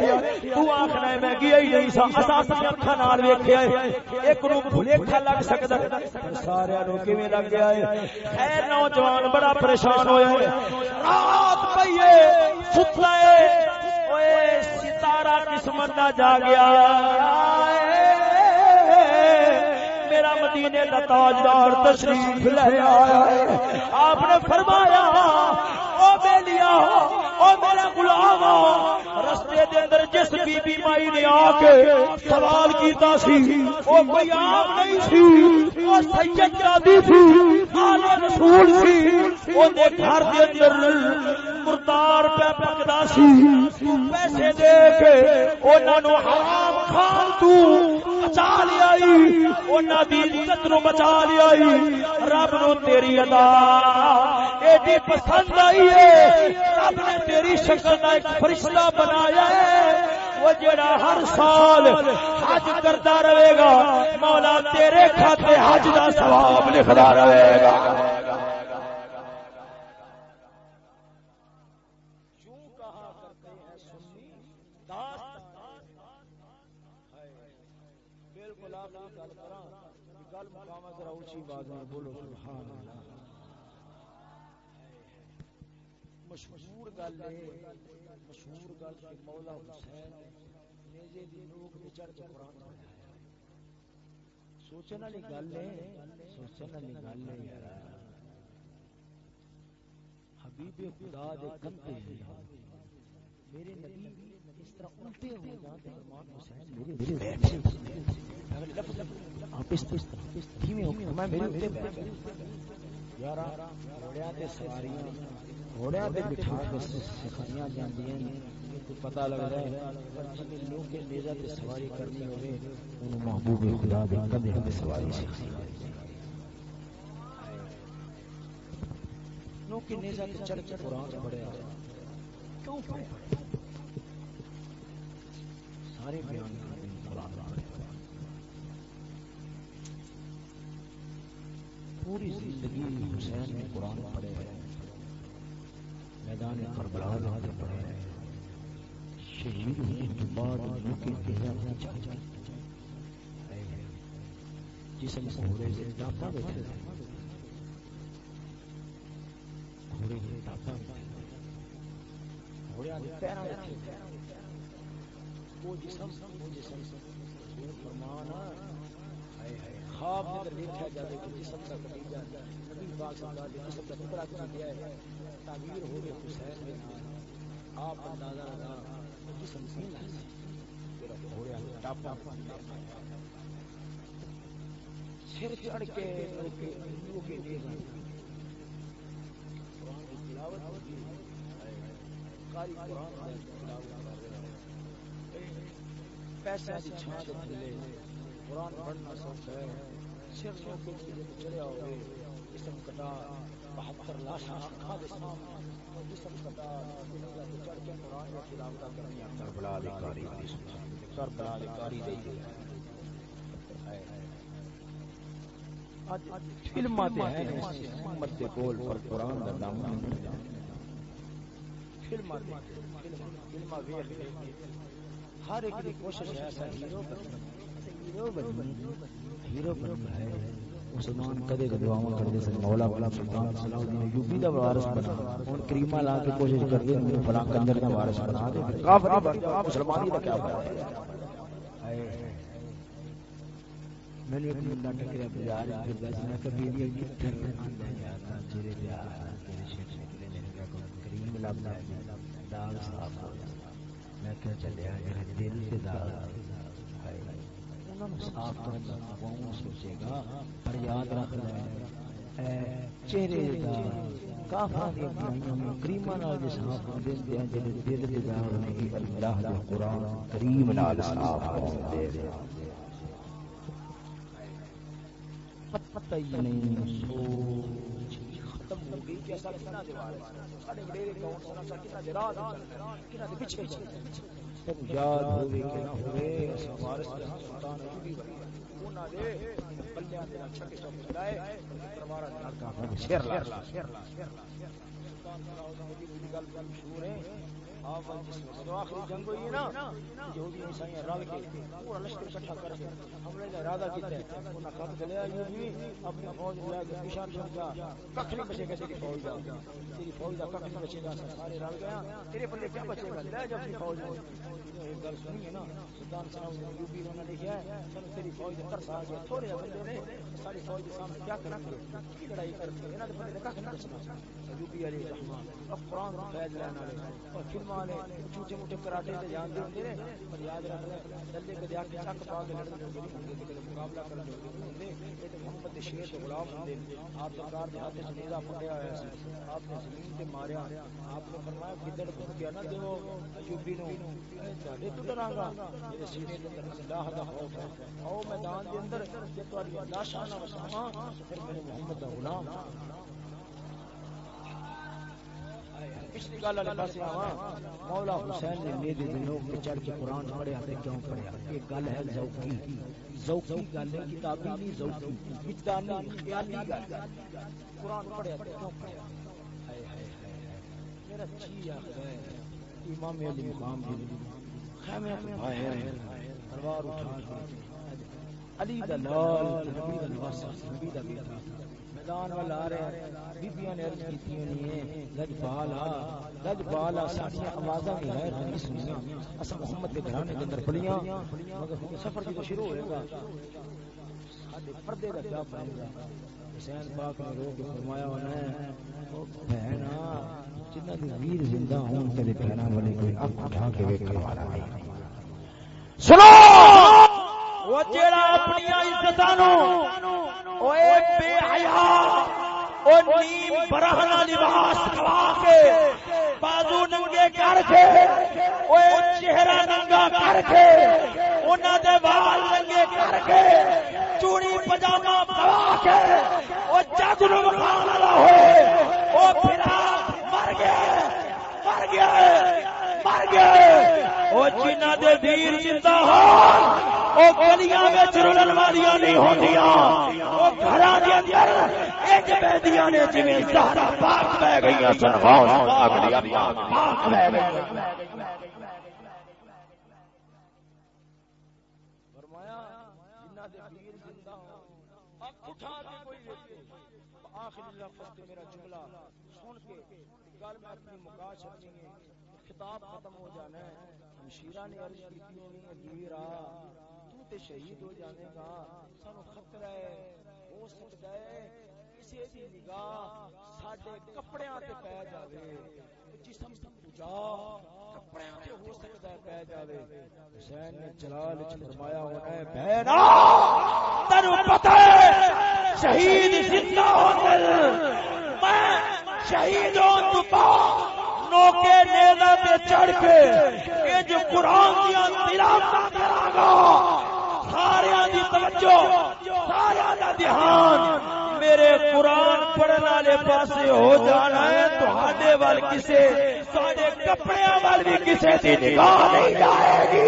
تو آکھنا ہے، میں گیا ہی نہیں سا۔ اسا اپنی اکھاں نال ویکھیا ہے۔ ایک نو بھلیکھا لگ سکدا سارے نو کیویں لگ گیا ہے؟ خیر، نوجوان بڑا پریشان ہویا ہے۔ رات پئی پئیے ستا ہے۔ اوئے، ستارہ قسمت دا جاگیا۔ میرا مدینے کا تاجدار تشریف لے آیا ہے۔ آپ نے فرمایا او بیلیا ہو، او میرا غلام ہو۔ رستے دے اندر جس بی بی مائی نے آ کے سوال کیتا سی، او کوئی عام نہیں سی، او سید جادی سی آل رسول سی۔ او دے گھر دے اندر مردار پہ پکدا سی۔ پیسے دے کے انہاں نو حرام کھان تو بچا لیا انہاں دی عزت نو بچا لیا رب نو تیری ادا، ایڈی پسند آئی ہے। رب نے تیری شکل کا ایک فرشتہ بنایا ہے۔ وہ جڑا ہر سال حج کرتا رہے گا، مولا تیرے کھاتے حج کا ثواب لکھتا رہے گا۔ بالکل آپ گل کرا گل مقام بولو، سبحان اللہ۔ مشہور گل ہے مشہور گل کہ مولا حسین نیزے دی نوک تے چڑھ کے قرآن پڑھایا سوچن والی گل ہے سوچن والی گل ہے یار حبیب خدا دے کندے میرے نبی اس طرح الٹے ہو جاتے تے امام حسین میرے میرے بیٹھے اگر لفظ آپ اس طرح دھیمے ہو میں میرے اوپر یارا، گھوڑیاں تے سواریاں تے بٹھا کے سکھائیاں جاندیاں نے تو پتہ ہے جن لوگ کے تے سواری کرنی ہوے انہوں محبوب خدا دے تے سواری سکھائی لوگ کے تے چڑھ کے قرآن پڑھے کیوں سارے بیان پوری زندگی حسین نے قرآن پڑھے میدان کربلا میں پڑے شہید ہونے کے بعد ان کے دینا نہ چاہیے جسم گھوڑے سے ڈاپا بیٹھے گھوڑے سے ڈاپا گھوڑے پیرا بیٹھے وہ جسم وہ جسم۔ فرمانا ہے۔ خواب میں اگر دیکھا جائے کہ جسم کا کلیجہ نبی پاک صلی اللہ علیہ وسلم جسم کا ٹکڑا کر دیا ہے؟ تعبیر ہو گئے حسین میں آپ اندازہ لگا جسم سین ہے۔ تیرا ہو گیا ٹاپا۔ سر چڑھ کے لوگ کے ہندوؤں کے لیے قرآن کی تلاوت ہوتی ہے قاری قرآن کی تلاوت کر رہے ہیں۔ دے۔ قرآن پڑھنا سوچ ہے۔ سر لوگ کے لیے چڑھیا ہوئے جسم کٹا بہتر لاشاں آنکھاں دے سامنے جسم کٹا چڑھ کے قرآن کی تلاوت کرنی کربلا دی کاری دی کربلا دی۔ کاری دی فلماں تے ہیں امت دے کول پر قرآن دا دامن فلماں تے فلماں ویکھ ہر ایک دی کوشش ہے ایسا ہیرو بننا ہیرو بننا ہیرو بننا ہے۔ مسلمان کدے کدے دعاواں کرتے سن۔ مولا بلا سلطان صلاح الدین ایوبی دا وارث بنا۔ ہن کریمہ لا کے کوشش کرتے ہیں۔ فلاں کنجر دا وارث بنا۔ دے کافر بن مسلمانی دا کیا فائدہ میں نے ایک بندہ ٹکریا بازار میں پھر دس میں کبھی بھی کتھے آندا جاتا تیرے پیار تیرے شیخ نے میرے کیا کو کریم لبدا داغ صاف ہو میں کیا چلیا میرے دل سے داغ صاف کرن دا سوچے گا پر یاد رکھنا اے چہرے دا کافر دی بنائیاں میں کریماں نال جو صاف ہو دے ہیں جڑے دل دے داغ نہیں اللہ دا قرآن کریم نال صاف ہو دے پتہ ہی نہیں سوچ ختم ہو گئی کہ ایسا کتنا دیوار ہے؟ ساڈے وڈیرے کون سنا سا؟ کتنا دے کتنا دے پیچھے یاد ہوے کہ نہ ہوے اس وارث کے ہاں سلطان ایوبی بنی انہاں دے بلیاں دے چھکے چوک لائے تلوار نال کافر شیر لا شیر لا سلطان صلاح الدین دی گل مشہور ہے آخری جنگ ہوئی ہے نا، یہودی عیسائی رل کے پورا لشکر اکٹھا کر کے حملے کا ارادہ کیتا ہے، انہاں خط چلے آئی جی، اپنی فوج لے کے پیشان چھوڑ جا ککھ نہیں بچے گا، تیری فوج دا تیری فوج دا ککھ نہیں بچے گا، سارے رل گیا تیرے پلے کیا بچے گا؟ لے جا اپنی فوج ایک گل سنی ہے نا، سلطان صاحب نے یوبی انہوں نے لکھا ہے، چلو تیری فوج دے ترس آ گیا، تھوڑے بندے نے ساری فوج کے سامنے کیا کریں گے کی لڑائی کرنی ہے؟ انہاں دے بندے ککھ نہیں بچنا یوبی علی رحمان، اب قرآن کو فیض لینے والے اور فلم والے چھوٹے موٹے کراٹے تے جانتے ہوندے نے پر یاد رکھ لے دلے کدے آ کے چک پا کے لڑنے ہوندے نہیں ہوندے کدے مقابلہ کرنے ہوندے یہ تے محمد شیر تے غلام ہوندے آپ سرکار دے ہاتھ وچ نیزا پکڑیا ہویا سی آپ نے زمین تے ماریا آپ نے فرمایا گدڑ کو کیا نہ دیو ایوبی نو تواڈے تو ڈراں گا میرے سینے دے اندر اللہ دا خوف ہے او میدان دے اندر جے تواڈی لاشاں نہ وساواں پھر میرے محمد دا غلام پچھلی گل والے پاس مولا حسین نے میرے دلوں پہ چڑھ کے قرآن پڑھیا تے کیوں پڑھیا؟ یہ گل ہے ذوقی۔ ذوقی گل ہے، کتابی نہیں وجدانی خیالی گل۔ قرآن پڑھیا تے کیوں پڑھیا؟ میرا جی آخر امام علی مقام دی خیمے باہر تلوار اٹھا کے۔ علی دا لال نبی دا نبی دا بیٹا میدان والا آ رہے ہیں۔ بیبیاں نے عرض کی ہونی ہے لج بالا لج بالا ساڈیاں آوازاں بھی غیر نہیں سنیاں۔ اسا محمد کے گھرانے کے اندر پڑیاں مگر سفر جو شروع ہوئے گا، ساڈے پردے دا کیا بنے گا حسین پاک نے رو کے فرمایا ہونا ہے او بہنا جنہ دی ویر زندہ ہون تے بہنا والے کوئی اکھ اٹھا کے ویکھن والا نہیں۔ سنو! وہ جیڑا اپنی عزتاں نو اوے بے حیا، او نیم برہنا لباس کھوا کے بازو ننگے کر کے اوے چہرہ ننگا کر کے، انہاں دے وال ننگے کر کے، چوڑی پجامہ پوا کے، او جگ نو مکان والا ہوئے، او پھرا مر گیا مر گیا مر گیا۔ او جنہ دے ویر زندہ ہون او گلیاں وچ رلن والیاں نہیں ہوندیاں او گھراں دے اندر اج بیدیاں نے جویں زہرا پاک بہ گئیاں سن۔ غوث پاک دی اما پاک بہ گئیاں۔ آخری لفظ میرا جملہ سن کے گل میں اپنی مکا چھڑنی ہے۔ خطاب ختم ہو جانا ہے۔ ہمشیرہ نے عرض کی تھی نہیں ویرا تو تے شہید ہو جانے گا سانو خطرہ ہے، ہو سکتا ہے کسی دی نگاہ ساڈے کپڑیاں تے پے جاوے۔ جسم پوجا، کپڑیاں تے ہو سکتا ہے پے جاوے۔ حسین نے جلال وچ فرمایا، ہونا ہے، بہنا! تینو پتہ ہے، شہید زندہ ہوندے میں شہید ہون تو بعد نوکے نیزا تے چڑھ کے اے جو قرآن دیاں تلاوتاں کراں گا۔ سارے دی توجہ سارے دا دھیان میرے قرآن پڑھن والے پاسے ہو جانا ہے، تہاڈے ول کسے ساڈے کپڑیاں ول بھی کسے دی نگاہ نہیں جائے گی۔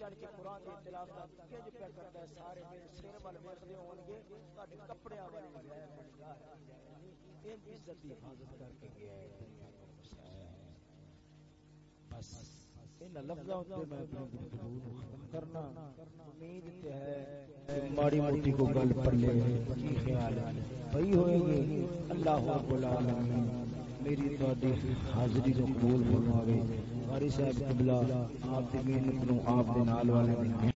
چڑھ کے قرآن دی تلاوت کرتا ہے، سارے میرے سر ویکھدے ہون گے کپڑیاں ان عزت دی حفاظت کر کے گیا ہے دنیا کو بس ان لفظوں تے میں اپنی گفتگو ختم کرنا امید تے ہے ماڑی موٹی کو گل کی خیال ہے بھئی ہوئے اللہ رب العالمین میری تہاڈی حاضری نو قبول فرماوے قاری صاحب قبلہ آپ دی محنت نو آپ دے نال والے